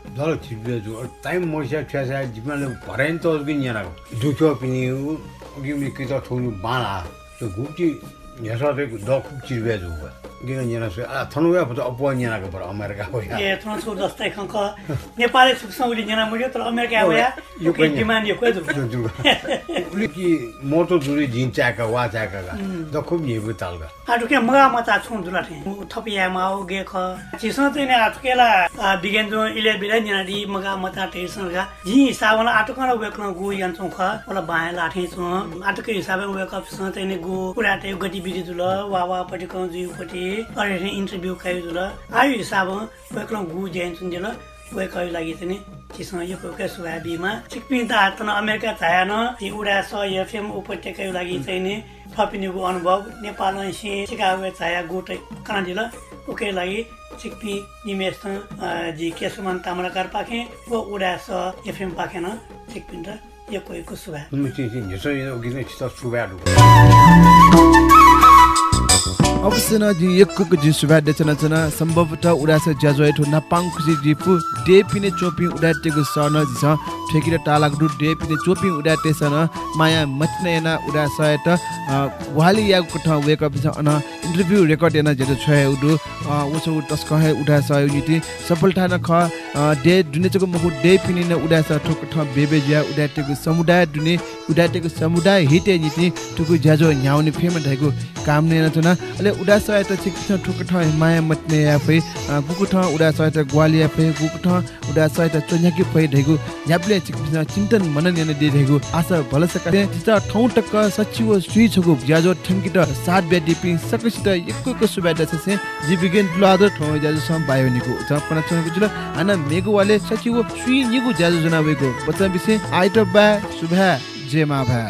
dāla tīpīyā dhū, tāi mōshā chāsā jīmā lā bārāyā tōs gī nyā rā. Dhūkyō pīnī gī mī kītā tōnyū bā rā dhū gūp jī yasā dhī dō kūp jīrbiyā dhū bā जस्तै खङ्क नेपाली सुसौली जना मुल्यो तर America हो या यो के demand यो कोइ दुख उले कि मोटो जुरी जिन चाका वा चाका द खुब निबु तालगा आटु के। मगा मता छु दुला थे थपिया माउ गे ख। चिसन चाहिँ ने आटु केला बिगेन जो इले बिले जना दि मगा मता टेसन गा जि हिसाब ला आटु कन वेक न गु यान छु ख ओला बाय लाठे छु आटु के हिसाब वेक अप सन चाहिँ ने गु पुरा ते गतिविधि दुल वा वा पटि कन जु अरे इन्टरभ्यू खाइ जुल आयो हिसाब न गु जेन छु जल वेक लागि चाहिँ चिसँग यो कोका सुहा बिमा चिकपिन त हातन अमेरिका चाहेन उडा स एफएम उपत्यका लागि चाहिँ नि थपिनेको अनुभव नेपाल सि सिकागो छाया गोटै काँडिल ओके लागि चिकपी निमेश जी केशुमान ताम्राकार पाखे व उडा स एफएम पाखेन चिकपिन र यो कोहीको सुभा अवश्य न जी एकको जी सुभा देचना चना सम्भवतः उडास ज्याजोय ठो नापाङ खुसी जिपु डे पिने चोपी उडाटेको सन जिस ठेकिर टालाक डे पिने चोपी उडाटे सन माया मचनेना उडा सयत वाली या कुठ wake up on interview record एना जेतो छय उडु उसो टस्क है उडा स युनिटी सफलता न ख डे दुनेचको मखु डे पिने न उडा स ठोक ठ बेबे ज्या उडाटेको समुदाय दुने उडाटेको समुदाय हिटे जिति टुकु ज्याजो न्याउने फेम ढाइको काम नेना चना अले उडा सहायता छिक ठुक ठ माया मतने या फै गुकु ठ उडा सहायता ग्वालिया फै गुकु ठ उडा सहायता चोन्याकी फै ढेगु न्याप्ले छिक चिन्तन मनन याने दे ढेगु आशा भलसका तिता ठौ टक्क सचिव सुई छगु ज्याजो ठंकिट सात ब्या डिपि सकसित एकको सुबाटा छसे। जी बिगेन ब्लादर ठौ ज्याजो सम बायोनिको छ पना चनको जुल आना मेगु वाले सचिव सुई निगु ज्याजु जना वेगु बच्चा बिसे आइट बा सुभा जेमा भा